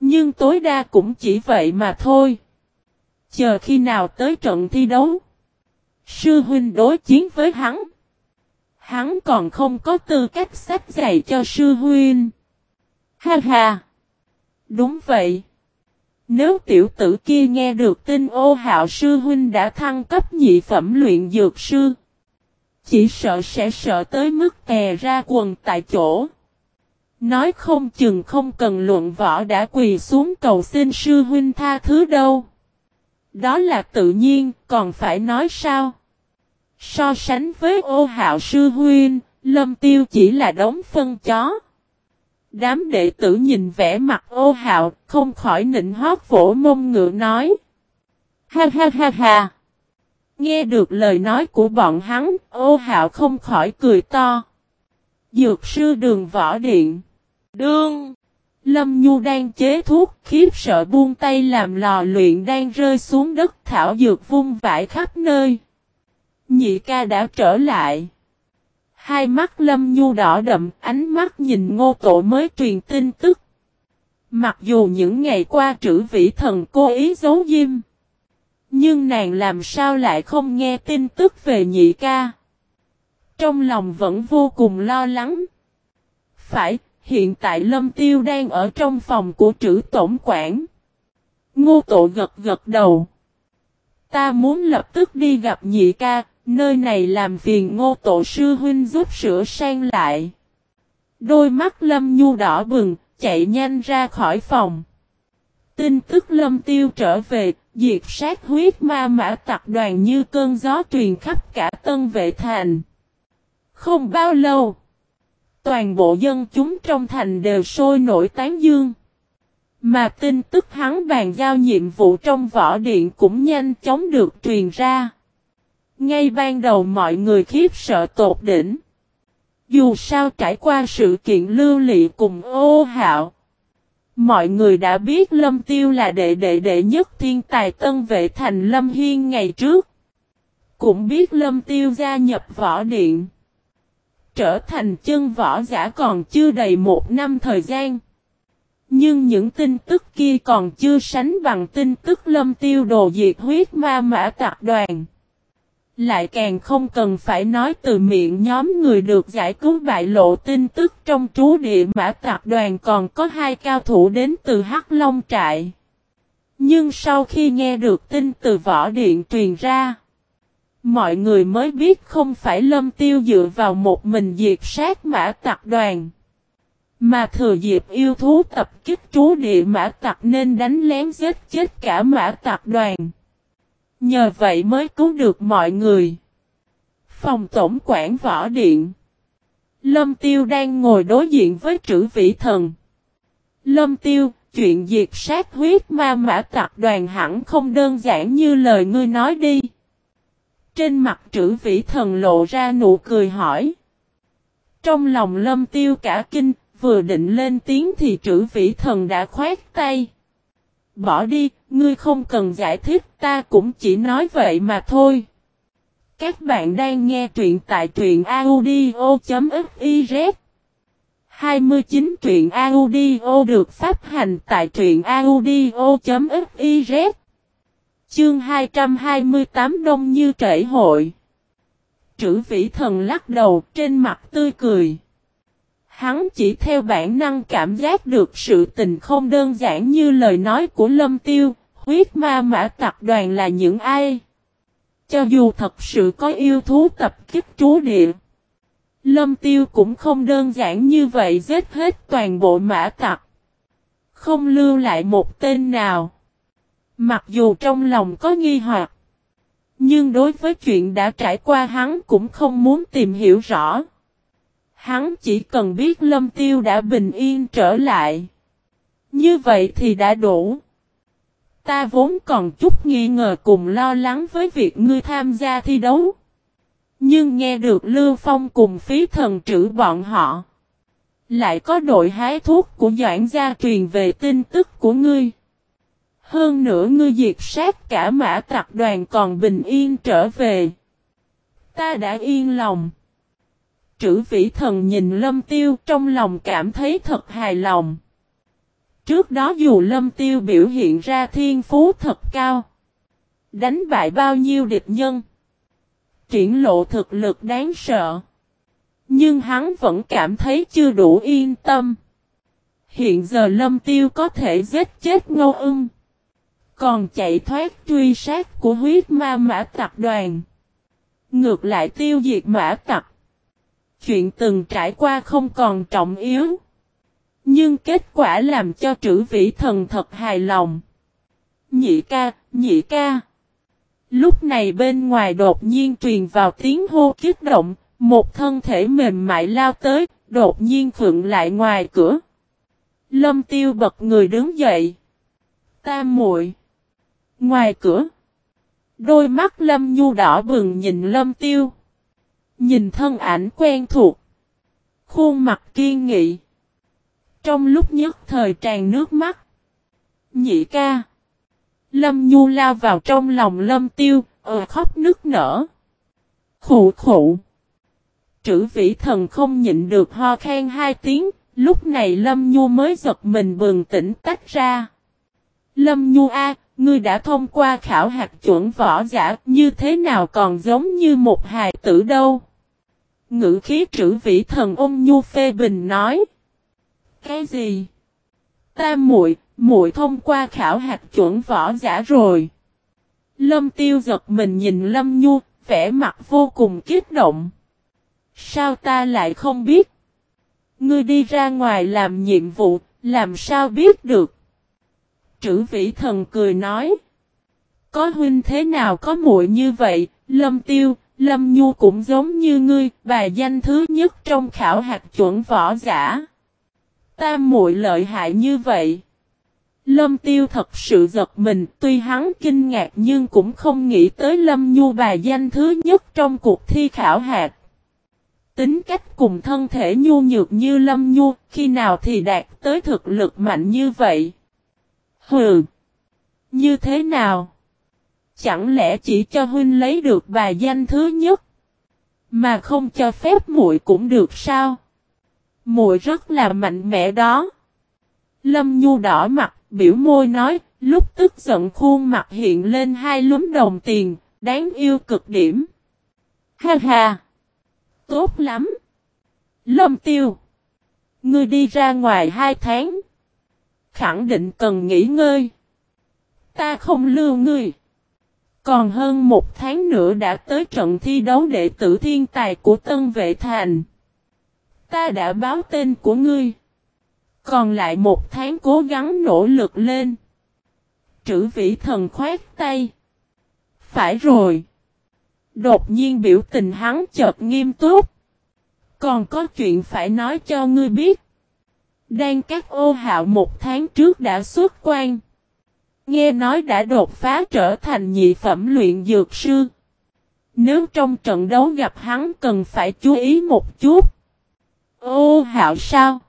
Speaker 1: Nhưng tối đa cũng chỉ vậy mà thôi. Chờ khi nào tới trận thi đấu. Sư huynh đối chiến với hắn. Hắn còn không có tư cách sách dạy cho sư huynh. Ha ha. Đúng vậy. Nếu tiểu tử kia nghe được tin ô hạo sư huynh đã thăng cấp nhị phẩm luyện dược sư. Chỉ sợ sẽ sợ tới mức tè ra quần tại chỗ. Nói không chừng không cần luận võ đã quỳ xuống cầu xin sư huynh tha thứ đâu. Đó là tự nhiên, còn phải nói sao? So sánh với ô hạo sư huynh, lâm tiêu chỉ là đống phân chó. Đám đệ tử nhìn vẻ mặt ô hạo, không khỏi nịnh hót vỗ mông ngựa nói. Ha ha ha ha. Nghe được lời nói của bọn hắn, ô hạo không khỏi cười to. Dược sư đường võ điện. Đương. Lâm Nhu đang chế thuốc, khiếp sợ buông tay làm lò luyện đang rơi xuống đất thảo dược vung vãi khắp nơi. Nhị ca đã trở lại. Hai mắt Lâm Nhu đỏ đậm, ánh mắt nhìn ngô tổ mới truyền tin tức. Mặc dù những ngày qua trữ vĩ thần cố ý giấu diêm. Nhưng nàng làm sao lại không nghe tin tức về nhị ca. Trong lòng vẫn vô cùng lo lắng. Phải, hiện tại Lâm Tiêu đang ở trong phòng của trữ tổng quản. Ngô Tổ gật gật đầu. Ta muốn lập tức đi gặp nhị ca, nơi này làm phiền ngô tổ sư huynh giúp sửa sang lại. Đôi mắt Lâm Nhu đỏ bừng, chạy nhanh ra khỏi phòng. Tin tức Lâm Tiêu trở về, diệt sát huyết ma mã tặc đoàn như cơn gió truyền khắp cả tân vệ thành. Không bao lâu, toàn bộ dân chúng trong thành đều sôi nổi tán dương. Mà tin tức hắn bàn giao nhiệm vụ trong võ điện cũng nhanh chóng được truyền ra. Ngay ban đầu mọi người khiếp sợ tột đỉnh. Dù sao trải qua sự kiện lưu lị cùng ô hạo. Mọi người đã biết Lâm Tiêu là đệ đệ đệ nhất thiên tài tân vệ thành Lâm Hiên ngày trước. Cũng biết Lâm Tiêu gia nhập võ điện. Trở thành chân võ giả còn chưa đầy một năm thời gian. Nhưng những tin tức kia còn chưa sánh bằng tin tức lâm tiêu đồ diệt huyết ma mã tạc đoàn. Lại càng không cần phải nói từ miệng nhóm người được giải cứu bại lộ tin tức trong trú địa mã tạc đoàn còn có hai cao thủ đến từ Hắc Long Trại. Nhưng sau khi nghe được tin từ võ điện truyền ra, mọi người mới biết không phải lâm tiêu dựa vào một mình diệt sát mã tạc đoàn. Mà thừa dịp yêu thú tập kích trú địa mã tặc nên đánh lén giết chết cả mã tặc đoàn. Nhờ vậy mới cứu được mọi người. Phòng tổng quản võ điện. Lâm Tiêu đang ngồi đối diện với trữ vĩ thần. Lâm Tiêu, chuyện diệt sát huyết ma mã tặc đoàn hẳn không đơn giản như lời ngươi nói đi. Trên mặt trữ vĩ thần lộ ra nụ cười hỏi. Trong lòng lâm tiêu cả kinh, vừa định lên tiếng thì trữ vĩ thần đã khoát tay. Bỏ đi, ngươi không cần giải thích, ta cũng chỉ nói vậy mà thôi. Các bạn đang nghe truyện tại truyện audio.fiz 29 truyện audio được phát hành tại truyện audio.fiz Chương 228 Đông Như Trễ Hội Trữ vĩ thần lắc đầu trên mặt tươi cười. Hắn chỉ theo bản năng cảm giác được sự tình không đơn giản như lời nói của Lâm Tiêu, huyết ma mã tặc đoàn là những ai. Cho dù thật sự có yêu thú tập kích trú địa. Lâm Tiêu cũng không đơn giản như vậy giết hết toàn bộ mã tặc. Không lưu lại một tên nào. Mặc dù trong lòng có nghi hoặc. Nhưng đối với chuyện đã trải qua hắn cũng không muốn tìm hiểu rõ. Hắn chỉ cần biết Lâm Tiêu đã bình yên trở lại. Như vậy thì đã đủ. Ta vốn còn chút nghi ngờ cùng lo lắng với việc ngươi tham gia thi đấu. Nhưng nghe được Lưu Phong cùng phí thần trữ bọn họ. Lại có đội hái thuốc của Doãn gia truyền về tin tức của ngươi. Hơn nữa ngươi diệt sát cả mã tặc đoàn còn bình yên trở về. Ta đã yên lòng. Trữ vĩ thần nhìn lâm tiêu trong lòng cảm thấy thật hài lòng. Trước đó dù lâm tiêu biểu hiện ra thiên phú thật cao. Đánh bại bao nhiêu địch nhân. Triển lộ thực lực đáng sợ. Nhưng hắn vẫn cảm thấy chưa đủ yên tâm. Hiện giờ lâm tiêu có thể giết chết ngô ưng. Còn chạy thoát truy sát của huyết ma mã tặc đoàn. Ngược lại tiêu diệt mã tặc. Chuyện từng trải qua không còn trọng yếu. Nhưng kết quả làm cho trữ vĩ thần thật hài lòng. Nhị ca, nhị ca. Lúc này bên ngoài đột nhiên truyền vào tiếng hô kích động, một thân thể mềm mại lao tới, đột nhiên phượng lại ngoài cửa. Lâm tiêu bật người đứng dậy. Tam muội Ngoài cửa. Đôi mắt lâm nhu đỏ bừng nhìn lâm tiêu. Nhìn thân ảnh quen thuộc. Khuôn mặt kiên nghị. Trong lúc nhất thời tràn nước mắt. Nhị ca. Lâm Nhu lao vào trong lòng Lâm Tiêu, ờ khóc nức nở. Khụ khụ. Trữ vĩ thần không nhịn được ho khen hai tiếng, Lúc này Lâm Nhu mới giật mình bừng tỉnh tách ra. Lâm Nhu A, ngươi đã thông qua khảo hạt chuẩn võ giả như thế nào còn giống như một hài tử đâu. Ngữ khí trữ vĩ thần ôm Nhu phê bình nói. Cái gì? Ta muội, muội thông qua khảo hạt chuẩn võ giả rồi. Lâm Tiêu giật mình nhìn Lâm Nhu, vẻ mặt vô cùng kích động. Sao ta lại không biết? Ngươi đi ra ngoài làm nhiệm vụ, làm sao biết được? Trữ vĩ thần cười nói. Có huynh thế nào có muội như vậy, Lâm Tiêu, Lâm Nhu cũng giống như ngươi, và danh thứ nhất trong khảo hạt chuẩn võ giả. Ta muội lợi hại như vậy. Lâm Tiêu thật sự giật mình, tuy hắn kinh ngạc nhưng cũng không nghĩ tới Lâm Nhu bà danh thứ nhất trong cuộc thi khảo hạt. Tính cách cùng thân thể nhu nhược như Lâm Nhu, khi nào thì đạt tới thực lực mạnh như vậy? Hừ! Như thế nào? Chẳng lẽ chỉ cho huynh lấy được bà danh thứ nhất? Mà không cho phép muội cũng được sao? Muội rất là mạnh mẽ đó. Lâm Nhu đỏ mặt, biểu môi nói, lúc tức giận khuôn mặt hiện lên hai lúm đồng tiền, đáng yêu cực điểm. Ha ha! Tốt lắm! Lâm Tiêu! Ngươi đi ra ngoài hai tháng. Khẳng định cần nghỉ ngơi. Ta không lưu ngươi. Còn hơn một tháng nữa đã tới trận thi đấu đệ tử thiên tài của Tân Vệ Thành. Ta đã báo tên của ngươi. Còn lại một tháng cố gắng nỗ lực lên. Trữ vĩ thần khoát tay. Phải rồi. Đột nhiên biểu tình hắn chợt nghiêm túc. Còn có chuyện phải nói cho ngươi biết. Đang các ô hạo một tháng trước đã xuất quan. Nghe nói đã đột phá trở thành nhị phẩm luyện dược sư. Nếu trong trận đấu gặp hắn cần phải chú ý một chút. Ô hạo sao?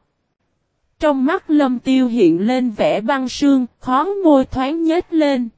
Speaker 1: Trong mắt lâm tiêu hiện lên vẻ băng sương, khó môi thoáng nhếch lên.